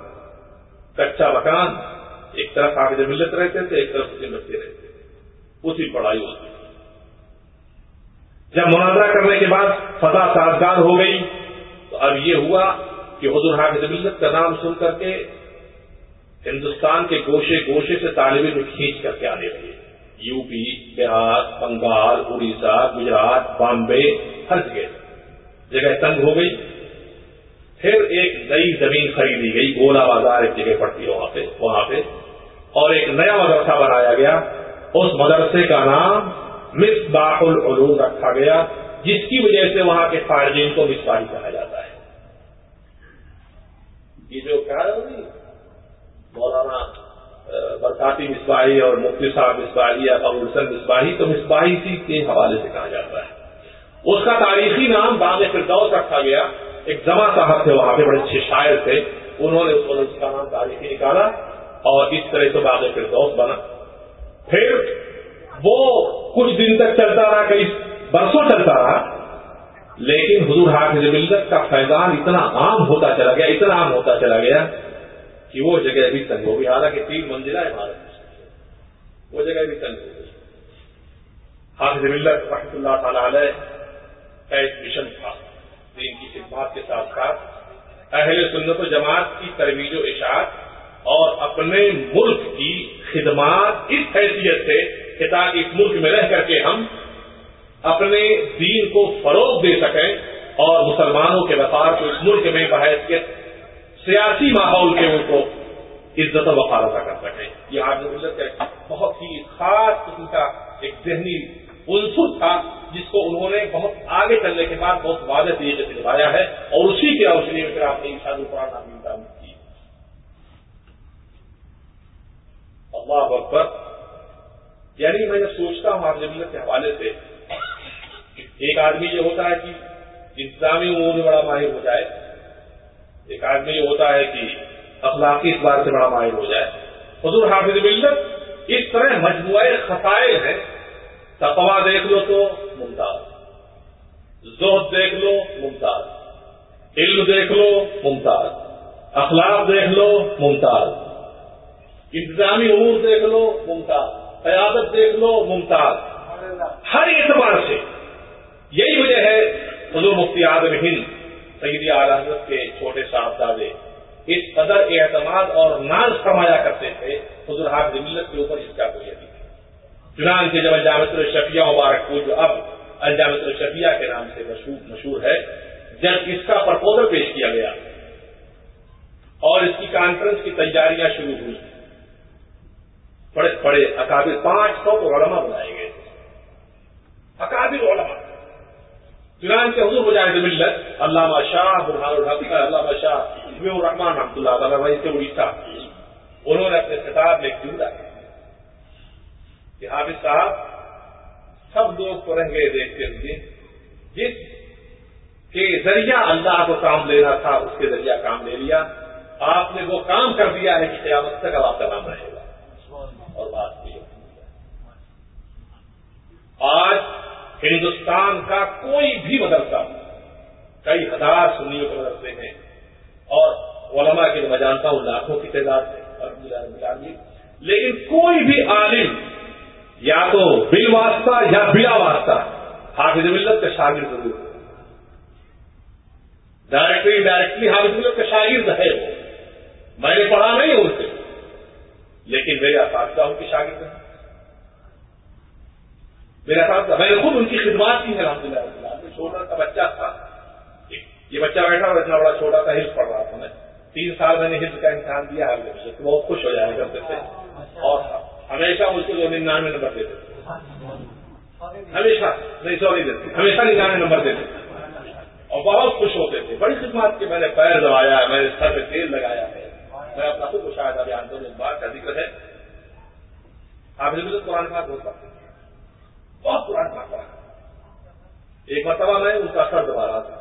A: کچا مکان، ایک طرف آگے ملت رہتے تھے، ایک طرف اسی بچے رہتے تھے اسی پڑھائی ہوتی تھی۔ جب مناظرہ کرنے کے بعد فتح سازگار ہو گئی، تو اب یہ ہوا کہ حضور حافظ ملت کا نام سن کر کے ہندوستان کے گوشے گوشے سے طالب علم کھینچ کر کے آنے لگے۔ یو پی بہار، بنگال، اڑیسہ، گجرات، بامبے، ہر جگہ۔ جگہ تنگ ہو گئی، پھر ایک نئی زمین خریدی گئی، گولا بازار ایک جگہ پڑتی ہے وہاں پہ وہاں پہ۔ اور ایک نیا مدرسہ بنایا گیا، اس مدرسے کا نام مصباح العلوم رکھا گیا، جس کی وجہ سے وہاں کے فارجین کو مصباحی کہا جاتا ہے۔ یہ جو کہا مولانا برساتی مصباحی اور مفتی صاحب مصباحی یا قبول مصباحی تو مصباحی سی کے حوالے سے کہا جاتا ہے۔ اس کا تاریخی نام باغ فردوس رکھا گیا۔ ایک زما صاحب تھے وہاں پہ، بڑے اچھے شاعر تھے۔ انہوں نے اس کا نام تاریخی نکالا اور اس طرح سے باغ فردوس بنا۔ پھر وہ کچھ دن تک چلتا رہا، کئی برسوں چلتا رہا، لیکن حضور حافظ ملت کا فیضان اتنا عام ہوتا چلا گیا، اتنا عام ہوتا چلا گیا کہ وہ جگہ بھی تنگ ہو گئی حالانکہ تین منزلہ ہے بھارت وہ جگہ بھی تنگ ہو گئی حافظ ملت رحمۃ اللہ تعالی علیہ کا ایک مشن تھا۔ دین کی خدمات کے ساتھ ساتھ اہل سنت و جماعت کی ترویج و اشاعت اور اپنے ملک کی خدمات اس حیثیت سے کہ تاکہ اس ملک میں رہ کر کے ہم اپنے دین کو فروغ دے سکیں اور مسلمانوں کے وفار کو اس ملک میں بحیثیت سیاسی ماحول کے ان کو عزت و وفار ادا کر سکیں۔ یہ آج ملت کا بہت ہی خاص قسم کا ایک ذہنی عنصر تھا جس کو انہوں نے بہت آگے چلنے کے بعد بہت واضح طریقے سے نبھایا ہے اور اسی کی روشنی میں پھر آپ نے شاد القرآن نامی تعمیر کی اللہ اکبر۔ یعنی میں نے سوچتا ہوں آپ ملت کے حوالے سے، ایک آدمی یہ ہوتا ہے کہ انتظامی امور میں بڑا ماہر ہو جائے۔ ایک آدمی یہ ہوتا ہے کہ اخلاقی اس سے بڑا ماہر ہو جائے۔ حضور حافظ ملت اس طرح مجموعہ خسائل ہیں۔ تقوا دیکھ لو تو ممتاز۔ زہد دیکھ لو ممتاز۔ علم دیکھ لو ممتاز۔ اخلاق دیکھ لو ممتاز۔ انتظامی امور دیکھ لو ممتاز۔ قیادت دیکھ لو ممتاز۔ ہر اعتبار سے یہی وجہ ہے حضور مفتی آدم ہند۔ سیدی حضرت کے چھوٹے صاحبزادے اس قدر اعتماد اور ناز فرمایا کرتے تھے، حضور حافظ ملت کے اوپر اس کا کوئی ابھی چنان کے جب الجامت الشفیہ مبارک کو جو اب الجامت الشفیہ کے نام سے مشہور ہے، جب اس کا پرپوزل پیش کیا گیا اور اس کی کانفرنس کی تیاریاں شروع ہوئی بڑے بڑے اکابر، پانچ سو علماء بنائے گئے اکابر علماء۔ چنان کے حضور مجاہد ملت علامہ شاہ برحان الحق علامہ شاہ الرحمان رحمۃ اللہ تعالیٰ سے اڑیسہ انہوں نے اپنے خطاب میں جملہ کہ حافظ صاحب، سب لوگ تو رہ گئے دیکھتے ہوئے، جس کے ذریعہ اللہ کو کام لینا تھا، اس کے ذریعہ کام لے لیا۔ آپ نے وہ کام کر دیا ہے کہ قیامت تک اب آپ کا نام رہے گا۔ اور بات یہ آج ہندوستان کا کوئی بھی مدرسہ کئی ہزار سنیوں کے مدرسے ہیں اور علماء کے میں جانتا ہوں لاکھوں کی تعداد ہے لیکن کوئی بھی عالم یا تو بل واسطہ یا بلا واسطہ، حافظ ملت کا شاگرد ضرور ڈائریکٹلی ڈائریکٹلی حافظ ملت کا شاگرد ہے۔ وہ میں نے پڑھا نہیں ان سے، لیکن میرے اساتذہ ان کی شاگرد ہیں۔ میرے اساتذہ میں نے خود ان کی خدمات کی ہے الحمد للہ چھوٹا سا بچہ تھا۔ یہ بچہ بیٹھا اور اتنا بڑا چھوٹا تھا ہلس پڑھ رہا تھا میں۔ تین سال میں نے ہلس کا امتحان دیا ہے بہت خوش ہو جایا کرتے تھے اور ہمیشہ مجھ کو جو ننانوے نمبر دیتے تھے۔ ہمیشہ، نہیں، سوری، دیتے ہمیشہ ننانوے نمبر دیتے تھے۔ اور بہت خوش ہوتے تھے۔ بڑی خدمات کے میں نے پیر دبایا ہے میں نے سر میں تیل لگایا ہے۔ میں اپنا خود مشاہدہ بیان کروں اس بات کا ذکر ہے۔ آپ نے قرآن پاک بہت پڑھتے بہت قرآن پاک پڑھا ایک مرتبہ میں ان کا سر دبا رہا تھا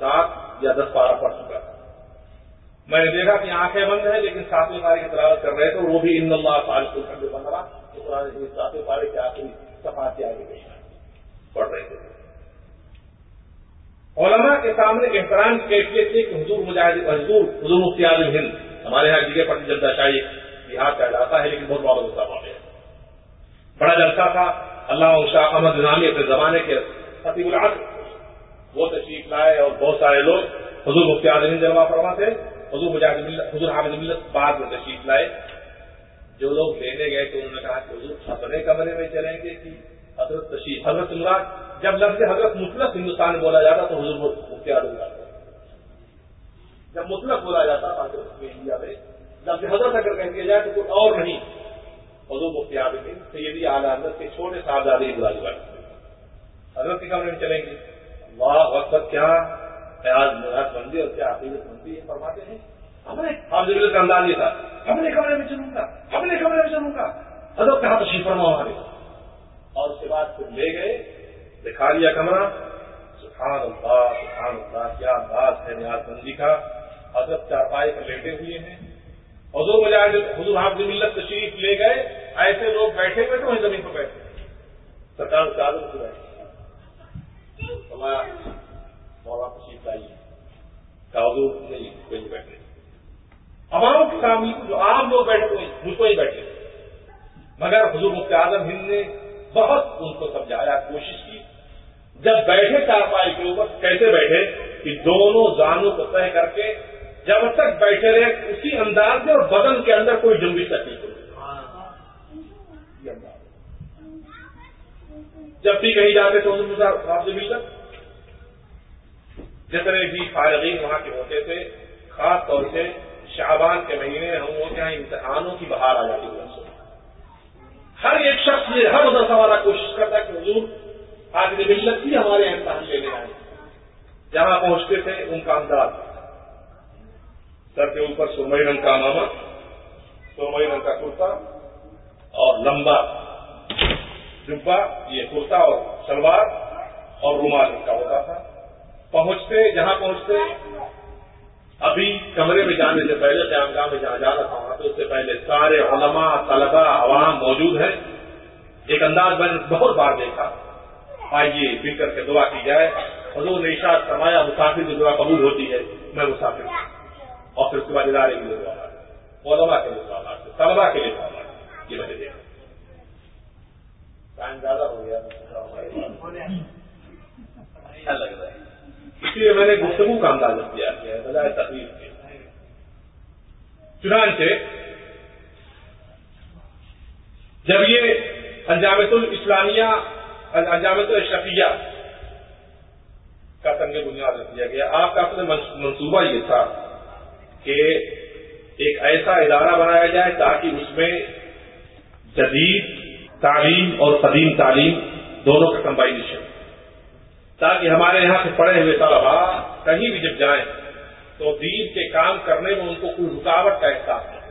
A: سات یا دس بارہ پڑھ چکا تھا۔ میں نے دیکھا کہ آنکھیں بند ہیں، لیکن ساتویں پارے کی تلاوت کر رہے تھے وہ بھی ان اللہ سال کو بن رہا ساتویں پارے کے آخری سفا کے آگے گئی پڑھ رہے تھے۔ علماء کے سامنے احترام کی کیفیت تھی کہ حضور مجاہد حضور حضور مفتی عالم ہند، ہمارے یہاں جگہ پر جنتا شاہی بہار کا علاقہ ہے، لیکن بہت بڑا غصہ پا بڑا جلسہ تھا۔ اللہ شاہ احمد نامی اپنے زمانے کے خطیب العصر وہ تشریف لائے اور بہت سارے لوگ۔ حضور مفتی عالم ہند فرما تھے حضور مجاہد حضور حامد ملت بعد میں تشریف لائے۔ جو لوگ لینے گئے تو انہوں نے کہا کہ حضور اپنے کمرے میں چلیں گے کہ حضرت تشریف، حضرت مراد۔ جب لفظ حضرت مطلق ہندوستان بولا جاتا تو حضور مفتی عالم جب مطلق بولا جاتا انڈیا میں۔ لفظ حضرت اگر کہہ دیا جائے تو کوئی اور نہیں۔ حضور مفتی عالم سیدی اعلیٰ حضرت کے چھوٹے صاحبزادے بلا دیا حضرت کے کمرے میں چلیں گے واہ وقت کیا خیال مراد بندی اور کیا عقیدت بندی ہے فرماتے ہیں؟ ہم نے حافظ کا انداز یہ تھا۔ اپنے کمرے میں چلوں گا۔ اپنے کمرے میں چلوں گا۔ حضرت کہاں تو شیفر ہمارے اور اس کے بعد پھر لے گئے۔ دکھا لیا کمرہ۔ سبحان اللہ سبحان اللہ، کیا انداز ہے، نیاز بندی کا۔ حضرت چارپائی پر لیٹے ہوئے ہیں۔ حضور مجاہد حضور حافظ ملت تشریف لے گئے، ایسے لوگ بیٹھے ہوئے تو زمین پر بیٹھے۔ سرکار چادر سے بیٹھے ہمارا مولا تشریف لائیے۔ حضور، نہیں، کوئی بیٹھے۔ عوام کے سامنے جو عام لوگ بیٹھے ہوئے مجھ کو ہی بیٹھے۔ مگر حضور مفتی اعظم ہند نے بہت ان کو سمجھایا، کوشش کی۔ جب بیٹھے چارپائی کے اوپر کیسے بیٹھے کہ دونوں زانوں کو طے کر کے جب تک بیٹھے رہے اسی انداز میں اور بدن کے اندر کوئی جنگی تکلیف ہو جب بھی کہیں جاتے تو آپ سے مل کر جتنے بھی فارغین وہاں کے ہوتے تھے، خاص طور سے شعبان کے مہینے ہم وہ یہاں امتحانوں کی بہار آ جاتی ہے ہر ایک شخص یہ ہر مدرسہ والا کوشش کرتا کہ حضور آج ملت بھی ہمارے امتحان لینے آئے۔ جہاں پہنچتے تھے، ان کا انداز۔ سر کے اوپر سرمئی رنگ کا امامہ سرمئی رنگ کا کرتا اور لمبا جبا یہ کرتا اور شلوار اور رومال کا ہوتا تھا۔ پہنچتے، جہاں پہنچتے، ابھی کمرے میں جانے سے پہلے قیام گاہ میں جہاں جانا تھا وہاں تو اس سے پہلے سارے علماء طلبا عوام موجود ہیں۔ ایک انداز میں نے بہت بار دیکھا۔ آئیے پھر کر کے دعا کی جائے۔ حضور نے اشاعت فرمایا، مسافر کی دعا قبول ہوتی ہے، میں مسافر اور پھر اس کے بعد ادارے کے لیے دعا علماء کے لیے دعا طلبا کے لیے دعا یہ میں نے دیکھا ٹائم زیادہ ہو گیا اچھا لگ رہا ہے اس لیے میں نے گفتگو کا انداز اختیار کیا ہے بجائے تقریب کے۔ چنانچہ، جب یہ انجامت الاسلامیہ انجامت الشفیہ کا سنگ بنیاد رکھ دیا گیا، آپ کا اپنے منصوبہ یہ تھا کہ ایک ایسا ادارہ بنایا جائے تاکہ اس میں جدید تعلیم اور قدیم تعلیم دونوں کا کمبائنیشن تاکہ ہمارے یہاں سے پڑے ہوئے طلبا کہیں بھی جب جائیں تو دین کے کام کرنے میں ان کو کوئی رکاوٹ کا احساس نہیں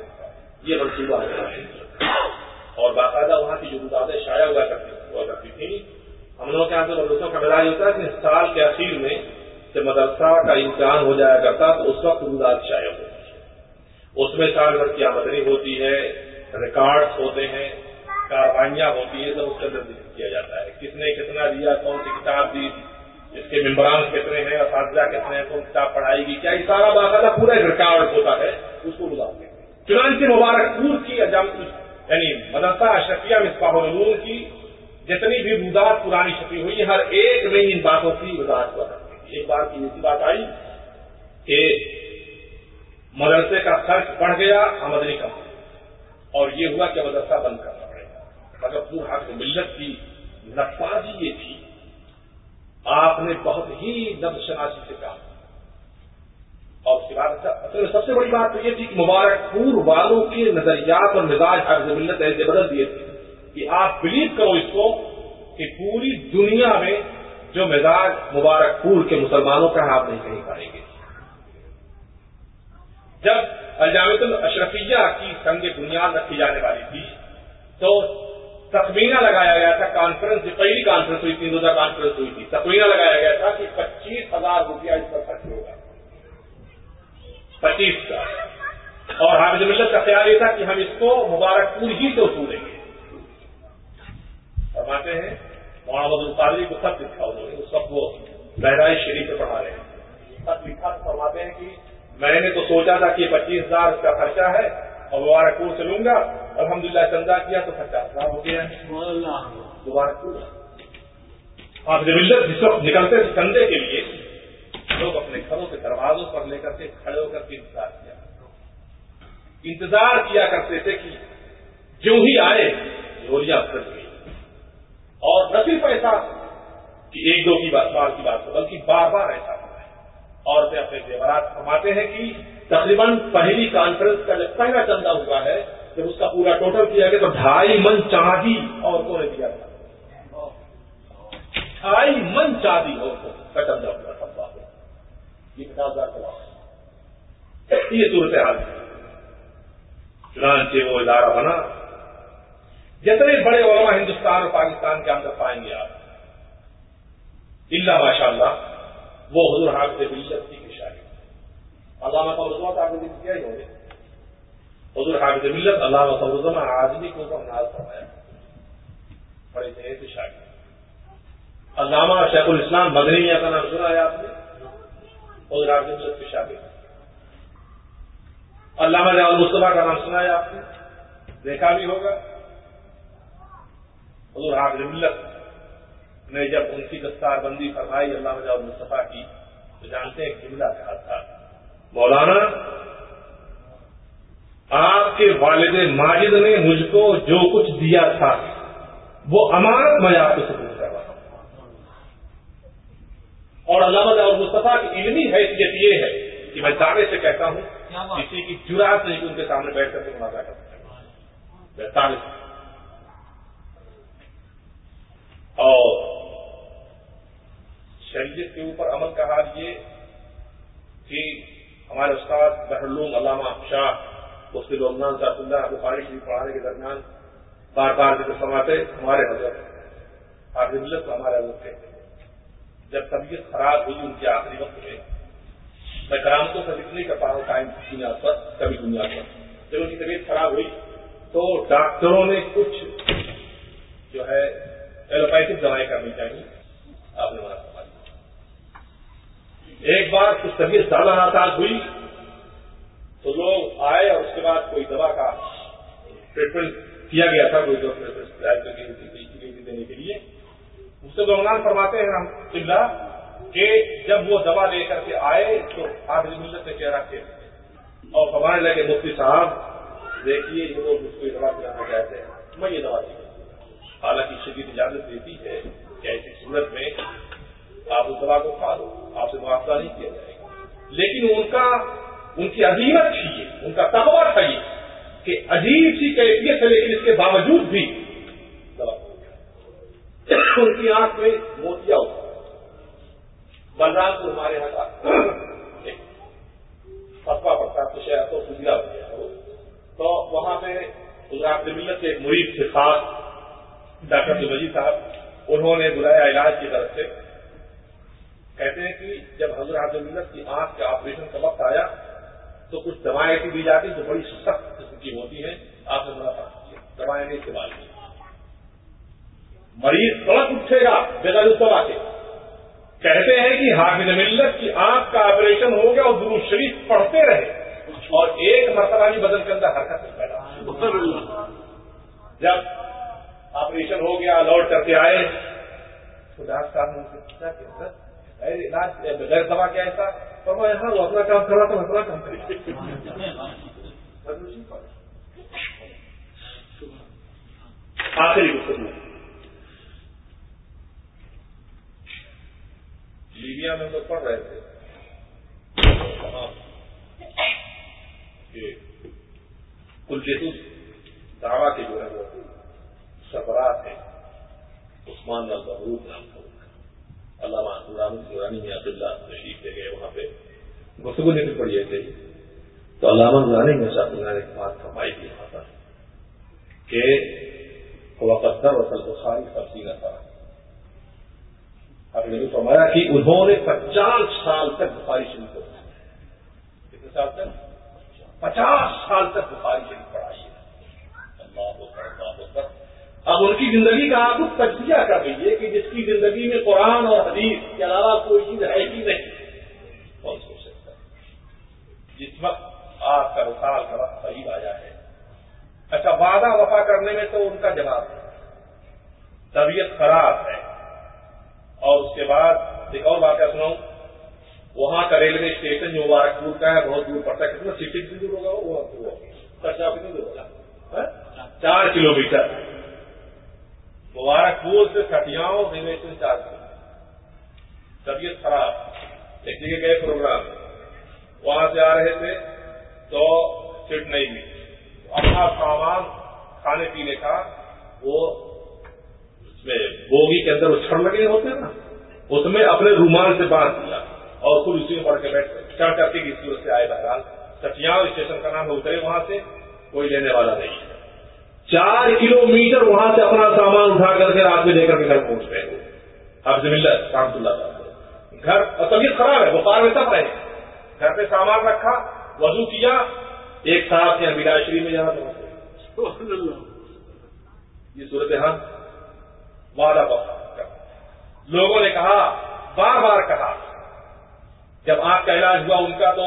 A: یہ منصوبہ ہے۔ اور باقاعدہ وہاں کی جو رکاوٹیں شائع ہوا کرتی ہوا کرتی تھی ہم لوگوں کے یہاں سے مدرسوں کا مزاج ہوتا ہے کہ سال کے اخیر میں جب مدرسہ کا امتحان ہو جایا کرتا تو اس وقت روداد شائع ہوتی ہے۔ اس میں سال بھر کی آمدنی ہوتی ہے ریکارڈ ہوتے ہیں، کاروائیاں ہوتی ہیں سب اس کے اندر ذکر کیا جاتا ہے۔ کس نے کتنا دیا کون سی کتاب دی، اس کے ممبران کتنے ہیں، اساتذہ کتنے ہیں، کون کتاب پڑھائی گی، کیا یہ سارا باقاعدہ پورا ایک ریکارڈ ہوتا ہے، اس کو گزارتے ہیں۔ چنانچہ مبارک پور کی یعنی مدرسہ اشرفیہ مصباح العلوم کی جتنی بھی رودات پرانی چھپی ہوئی، ہر ایک میں ان باتوں کی وضاحت ہوا کرتی ایک بار کی ایسی بات آئی کہ مدرسے کا خرچ بڑھ گیا، آمدنی کم اور یہ ہوا کہ مدرسہ بند کرنا پڑے۔ گا مگر پور حق ملت کی نفاذی یہ تھی، آپ نے بہت ہی نب شناسی سے کہا۔ اور اس کے بعد اچھا، سب سے بڑی بات تو یہ تھی کہ مبارک پور والوں کے نظریات اور مزاج حافظ ملت ایسے بدل دیے تھے کہ آپ بلیو کرو اس کو کہ پوری دنیا میں جو مزاج مبارک پور کے مسلمانوں کا آپ نہیں کہیں پائیں گے جب الجامت الاشرفیہ کی سنگ بنیاد رکھی جانے والی تھی، تو تخمینہ لگایا گیا تھا کانفرنس جو پہلی کانفرنس ہوئی تھی روزہ کانفرنس ہوئی تھی۔ تخمینہ لگایا گیا تھا کہ پچیس ہزار روپیہ اس پر خرچ ہوگا۔ پچیس کا اور حافظ ملت کا خیال یہ تھا کہ ہم اس کو مبارک پور ہی سے اصولیں گے۔ فرماتے ہیں محمد القادری کو خط لکھا انہوں نے اس وقت وہ بہرائش شریف پہ پڑھا رہے ہیں۔ خط لکھا تو فرماتے ہیں کہ میں نے تو سوچا تھا کہ پچیس ہزار کا خرچہ ہے اور مبارک پور سے لوں گا الحمد للہ چندہ کیا تو پچاس ہزار ہو گیا۔ مبارک پور۔ آپ ملت جس وقت نکلتے تھے چندے کے لیے لوگ اپنے گھروں کے دروازوں پر لے کر کے کھڑے ہو کر کے انتظار کیا۔ انتظار کیا کرتے تھے کہ جو ہی آئے جھولیاں پھٹ گئی اور نہ صرف ایسا کہ ایک دو کی بات بار کی بات ہو بلکہ بار بار ایسا ہو رہا ہے۔ اور اپنے زیورات فرماتے ہیں کہ تقریباً پہلی کانفرنس کا جب پہلا چندہ ہوا ہے، جب اس کا پورا ٹوٹل کیا گیا تو ڈھائی من چاندی عورتوں نے دیا تھا۔ ڈھائی من چاندی عورتوں کا چندہ ہوا سب یہ پچاس ہزار کا یہ صورت حال ہے۔ چنانچہ وہ ادارہ بنا۔ جتنے بڑے علماء ہندوستان اور پاکستان کے اندر پائیں گے آپ۔ اللہ ماشاء اللہ وہ حضور حافظ ملت کی شاعری علامہ فوزمہ کا ذکر کیا ہی ہوگے حضور حافظ ملت علامہ فوزمہ آدمی کے اوپر ناز فرمایا۔ بڑے تھے کی شاعری علامہ شیخ الاسلام مدنی کا نام سنا ہے آپ نے؟ حضور حافظ ملت کی شاعری علامہ جاؤ مصطفیٰ کا نام سنا ہے آپ نے؟ دیکھا بھی ہوگا۔ حضور حافظ ملت نے جب ان کی دستار بندی فرمائی اللہ وجہ مصطفیٰ کی تو جانتے ہیں جملہ کہا تھا۔ مولانا آپ کے والد ماجد نے مجھ کو جو کچھ دیا تھا وہ امانت میں آپ کو سپورٹ کر رہا ہوں اور علامہ اور مصطفیٰ کی علمی حیثیت یہ ہے کہ میں دعوے سے کہتا ہوں کسی کی جرات نہیں کہ ان کے سامنے بیٹھ کر کے منازع کر سکتا ہوں۔ اور شریعت کے اوپر عمل کا حال یہ کہ ہمارے استاد بحرلوم علامہ شاہ مفتی لوگان صاحب اللہ بخاری شریف پڑھانے کے درمیان بار بار ذکر فرماتے ہمارے حضرت آخری ملت ہمارے حضرت تھے۔ جب طبیعت خراب ہوئی ان کے آخری وقت میں میں کرامتوں کا ذکر نہیں کر پا رہا ہوں ٹائم بنیاد پر، کبھی بنیاد پر۔ جب ان کی طبیعت خراب ہوئی تو ڈاکٹروں نے کچھ جو ہے ایلوپیتھک دوائیں کرنی چاہیے۔ آپ نے ایک بار کچھ طبیعت زیادہ ناساز ہوئی تو لوگ آئے اور اس کے بعد کوئی دوا کا ٹریٹمنٹ کیا گیا تھا، کوئی دینے کے لیے۔ اس سے دوران فرماتے ہیں، ہم چلہ کہ جب وہ دوا لے کر کے آئے تو آپ ملت سے چہرہ کے اور فرمانے لگے، مفتی صاحب، دیکھیے یہ لوگ اس کو یہ دوا پلانا چاہتے ہیں، میں یہ دوا چاہیے حالانکہ شدید اجازت دیتی ہے کہ ایسی صورت میں آپ اس دوا کو کھا دو آپ سے معاوضہ نہیں کیا جائے گا۔ لیکن ان کا، ان کی عظیمت تھی ان کا تقوا تھا یہ کہ عجیب سی کیفیت ہے، لیکن اس کے باوجود بھی ان کی آنکھ میں موتیا ہوتا بلرام کو ہمارے یہاں کا فتوا پڑتا تو شاید تو گزرا ہو گیا ہو۔ تو وہاں پہ گجرات ملت کے ایک مریض کے ساتھ ڈاکٹر عبدالوجی صاحب انہوں نے بلایا علاج کی طرف سے۔ کہتے ہیں کہ جب حضرت ملت کی آنکھ کے آپریشن کا وقت آیا تو کچھ دوائیں ایسی دی جاتی جو بڑی سخت قسم کی ہوتی ہیں۔ آپ نے فرق کیا دوائیں نہیں استعمال کی۔ مریض سڑک اٹھے گا بغیر دوا کے۔ کہتے ہیں کہ حافظ ملت کی آنکھ کا آپریشن ہو گیا اور درو شریف پڑھتے رہے۔ اور ایک مرتبہ بھی بدل کے اندر حرکت پیدا۔ جب آپریشن ہو گیا، لوٹ کر کے آئے۔ تو ڈاکٹر صاحب نے ان سے پوچھا کہ علاج بغیر دوا کیا ایسا؟ پر میں یہاں وہ اپنا کام کر رہا تھا۔ اپنا کام کرے آخری گفتگو۔ لیبیا میں ہم لوگ پڑھ رہے تھے۔ کل دعوی کے جو ہے وہ۔ سفرات ہیں۔ عثمان ضرور نام تھا علامہ نورانی نورانی میں عبداللہ تشریف لے گئے وہاں پہ گفتگو نکل پڑی ہے تھے تو علامہ نورانی میں صاحب نے ایک بات فرمائی تھی وہاں پر کہ وقتر وصل بخاری سبزی نہ تھا آپ نے فرمایا کہ انہوں نے پچاس سال تک بخاری شریف کو کتنے سال تک؟ پچاس سال تک بخاری شریف پڑھائی۔ اب ان کی زندگی کا آپ کچھ تجزیہ کر لیجیے کہ جس کی زندگی میں قرآن اور حدیث کے علاوہ کوئی چیز ہے ہی نہیں۔ کون سوچ سکتا جس وقت آپ کا وسال کا وقت قریب آیا ہے اچھا وعدہ وفا کرنے میں تو ان کا جواب ہے۔ طبیعت خراب ہے۔ اور اس کے بعد ایک اور بات سناؤں۔ وہاں کا ریلوے اسٹیشن جو مبارکپور کا ہے، بہت دور پڑتا ہے۔ کتنا سٹی کتنی دور ہوگا؟ وہ کتنی اچھا، دور ہوگا۔ ہاں؟ چار کلو میٹر۔ مبارکپور سے کٹیاؤں ریلوے اسٹیشن طبیعت خراب۔ ایک جگہ گئے پروگرام۔ وہاں سے آ رہے تھے تو سیٹ نہیں ملی اپنا سامان کھانے پینے کا وہ اس میں بوگی کے اندر وہ چھڑ لگے ہوتے ہیں نا، اس میں اپنے رومال سے باندھ دیا اور پھر اسی میں پڑھ کے بیٹھ چڑھ کر کے کس صورت سے آئے بہرحال۔ سچیاں اسٹیشن کا نام اترے وہاں سے کوئی لینے والا نہیں۔ چار کلو میٹر وہاں سے اپنا سامان اٹھا کر کے رات میں لے کر کے گھر پہنچ گئے۔ اب زمین رحمت اللہ گھر طبیعت خراب ہے بخار میں تب رہے۔ گھر پہ سامان رکھا وضو کیا۔ ایک صاحب یہاں بلاشری میں جہاں یہ صورت حال۔ وعدہ بہت لوگوں نے کہا بار بار کہا۔ جب آپ کا علاج ہوا ان کا تو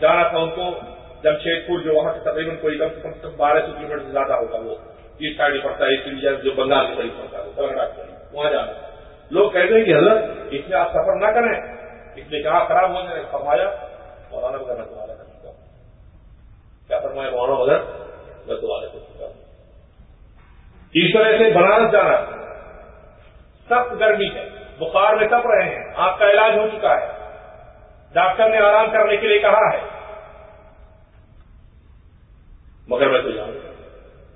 A: جانا تھا ان کو۔ جمشید پور جو وہاں سے تقریباً کوئی کم سے کم بارہ سو کلو میٹر سے زیادہ ہوگا وہ اس سائڈ پڑتا ہے اس لیے جو بنگال کے قریب پڑتا ہے وہاں جانا لوگ کہتے ہیں کہ حضرت، اس میں آپ سفر نہ کریں۔ اس میں کہاں خراب ہو جائے، فرمایا، مولانا وغیرہ تمہارا کر چکا کیا فرمایا مولانا وغیرہ میں تمہارے کر چکا ہوں؟ اس طرح سے بنارس جانا سخت گرمی ہے۔ بخار میں تپ رہے ہیں۔ آپ کا علاج ہو چکا ہے۔ ڈاکٹر نے آرام کرنے کے لیے کہا ہے۔ مگر میں تو جاؤں۔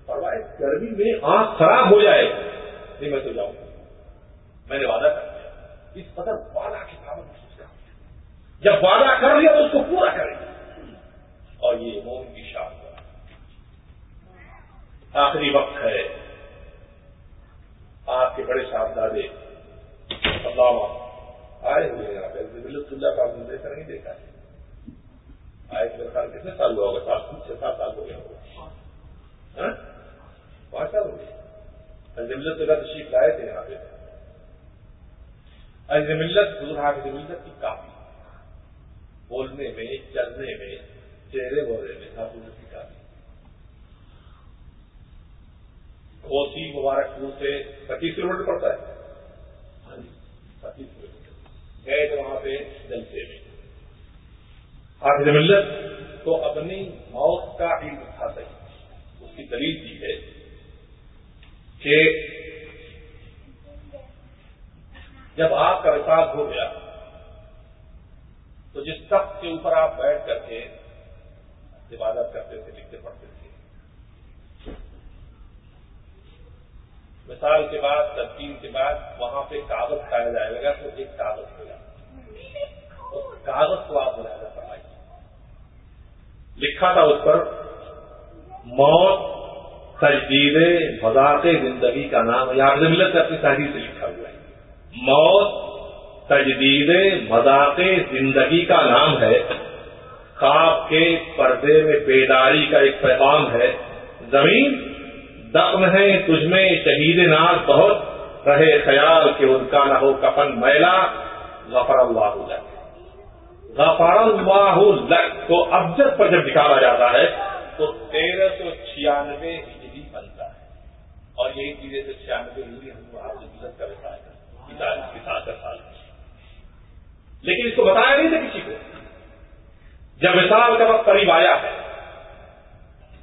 A: پرواہ گرمی میں آنکھ خراب ہو جائے، نہیں میں تو جاؤں۔ میں نے وعدہ کر دیا۔ اس قدر وعدہ کی پابند جب وعدہ کر لیا تو اس کو پورا کریں گے۔ اور یہ موم کی شان آخری وقت ہے۔ آپ کے بڑے صاحبزادے آئے ہوئے یہاں پہ اللہ کا آپ نے دیکھا نہیں دیکھا ہے۔ آئے میرے خیال کتنے سال ہوا ہوگا؟ سات چھ سات سال ہو گیا ہوگا۔ ہاں؟ پانچ سال ہو گئے ملت اللہ تشریف لائے تھے یہاں پہ۔ عز ملت، حضور ہاں حافظ ملت کی کافی۔ بولنے میں، چلنے میں، چہرے بولنے میں ہاں حافظ کی کافی۔ کوسی مبارکپور سے پچیس کلو میٹر پڑتا ہے۔ جی، پچیس کلو میٹر۔ گئے تھے وہاں پہ جلسے میں۔ حافظ ملت تو اپنی موت کا علم تھا صحیح۔ کی دلیل دی ہے کہ جب آپ کا وکاس ہو گیا تو جس تخت کے اوپر آپ بیٹھ کر کے عبادت کرتے تھے لکھتے پڑھتے تھے۔ مثال کے بعد تبدیل کے بعد وہاں پہ کاغذ کھایا جائے گا تو ایک کاغذ ہوگا اس کاغذ کو آپ بنایا فرمائیے لکھا تھا اس پر موت، تجدید مذاق زندگی کا نام، یا ملت اپنی تحریر سے لکھا ہوا ہے۔ موت، تجدید مذاق زندگی کا نام ہے۔ خواب کے پردے میں بیداری کا ایک پیغام ہے۔ زمین دفن ہے، تجھ میں شہید ناز بہت۔ رہے خیال کہ ان کا نہ ہو کفن میلا غفر اللہ لک۔ غفر اللہ لک کو ابجد پر جب نکالا جاتا ہے تو تیرہ سو چھیانوے ہجری بنتا ہے۔ اور یہی چیزیں سے چھیانوے ہوئی ہم آپ سے مدد کر سال سال لیکن اس کو بتایا نہیں تھا کسی کو۔ جب مثال کا وقت قریب آیا ہے،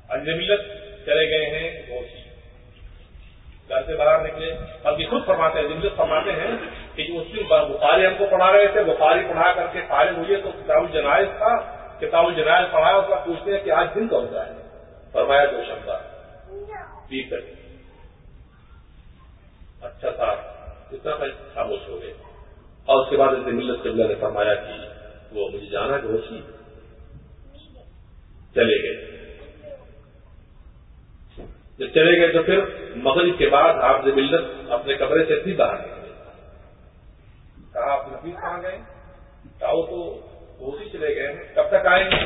A: انجملت چلے گئے ہیں گوشی۔ گھر سے باہر نکلے۔ اب یہ خود فرماتے ہیں جملت فرماتے ہیں کہ اس دن بخاری ہم کو پڑھا رہے تھے، بخاری پڑھا کر کے فارغ ہوئے تو کتاب الجنائز تھا۔ کتاب الجنائز پڑھایا، اس کا پوچھتے ہیں کہ آج دن کون سا ہے؟ فرمایا دو شمبا بیس کر اچھا تھا۔ اتنا خاموش ہو گئے۔ اور اس کے بعد ملت سے نے فرمایا کہ وہ مجھے جانا کہ وہ چلے گئے۔ جب چلے گئے تو پھر مغرب کے بعد آپ سے ملت اپنے کمرے سے بھی باہر نکلے۔ کہا آپ نفیس کہاں گئے؟ کہا تو وہ چلے گئے ہیں۔ کب تک آئیں گے؟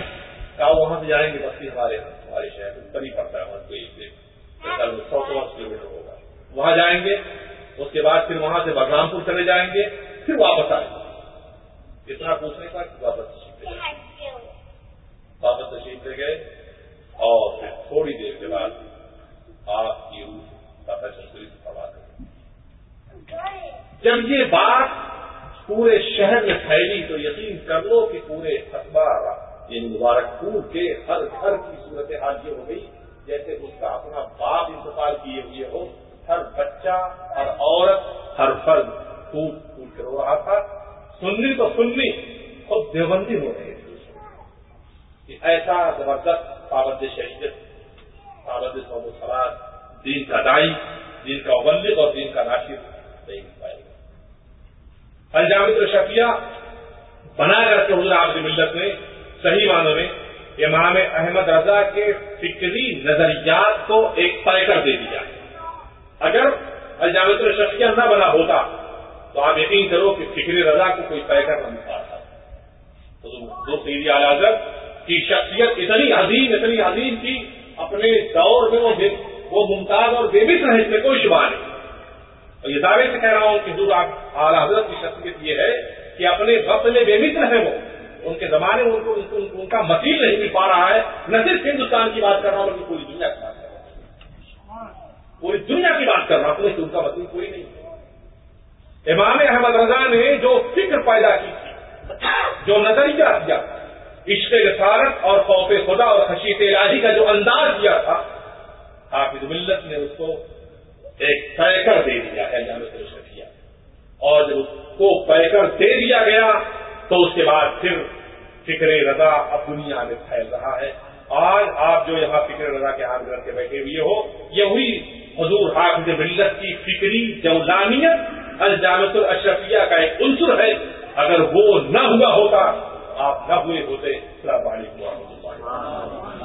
A: کہا وہاں سے جائیں گے بستی ہمارے ہاں، ہمارے شہر اتر ہی پڑتا ہے وہاں کوئی سو سو کلو میٹر ہوگا۔ وہاں جائیں گے، اس کے بعد پھر وہاں سے بلرام پور چلے جائیں گے، پھر واپس آئیں گے۔ اتنا پوچھنے کا کہ واپس تشریف لے گئے واپس تشریف لے گئے اور پھر تھوڑی دیر کے بعد آپ کی روح کا فیصلہ کریں جب یہ بات پورے شہر میں پھیلی تو یقین کر لو کہ پورے اخبار یعنی مبارک پور کے ہر گھر کی صورت حال یہ ہو گئی، جیسے اس کا اپنا باپ انتقال کیے ہوئے ہو، ہر بچہ، ہر عورت، ہر فرد پھوٹ پھوٹ کر ہو رہا تھا۔ سننی تو سننی خود دیوبندی ہو رہے تھے ایسا زبردست پابند شریعت پابند سو دین کا دائی دین کا ابلک اور دین کا ناشر نہیں۔ الجامد شفیہ بنا کر کے حضور آپ ملت نے صحیح معنوں میں امام احمد رضا کے فکری نظریات کو ایک پیکر دے دیا اگر الجامت الشفیہ نہ بنا ہوتا تو آپ یقین کرو کہ فکری رضا کو کوئی پیکر نہ مل پاتا دو سیدھی اعلیٰ کی شخصیت اتنی عظیم اتنی عظیم تھی، اپنے دور میں وہ ممتاز اور بے مس رہے اس میں کوئی شبہ نہیں۔ اور یہ دعوے سے کہہ رہا ہوں کہ حضور آپ اعلیٰ حضرت کی شخصیت یہ ہے کہ اپنے وقت میں بے مس رہے وہ۔ ان کے زمانے میں ان کو ان کا مسیح نہیں مل پا رہا ہے۔ نہ صرف ہندوستان کی بات کر رہا ہوں، بلکہ پوری دنیا کی بات کر رہا ہوں۔ پوری دنیا کی بات کر رہا ہوں ان کا مسیح پوری نہیں۔ امام احمد رضا نے جو فکر پیدا کی تھی، جو نظریہ دیا، عشق رسالت اور خوف خدا اور خشیت الہی کا جو انداز دیا تھا، حافظ ملت نے اس کو ایک پیکر دے دیا ہے جامع کیا۔ اور جب اس کو پیکر دے دیا گیا، تو اس کے بعد پھر فکر رضا اب دنیا میں پھیل رہا ہے۔ آج آپ جو یہاں فکر رضا کے ہاتھ کر کے بیٹھے ہوئے ہو، یہ ہوئی حضور حافظ ملت کی فکری جولانیت الجامت الاشرفیہ کا ایک عنصر ہے۔ اگر وہ نہ ہوا ہوتا، آپ نہ ہوئے ہوتے۔ السلام علیکم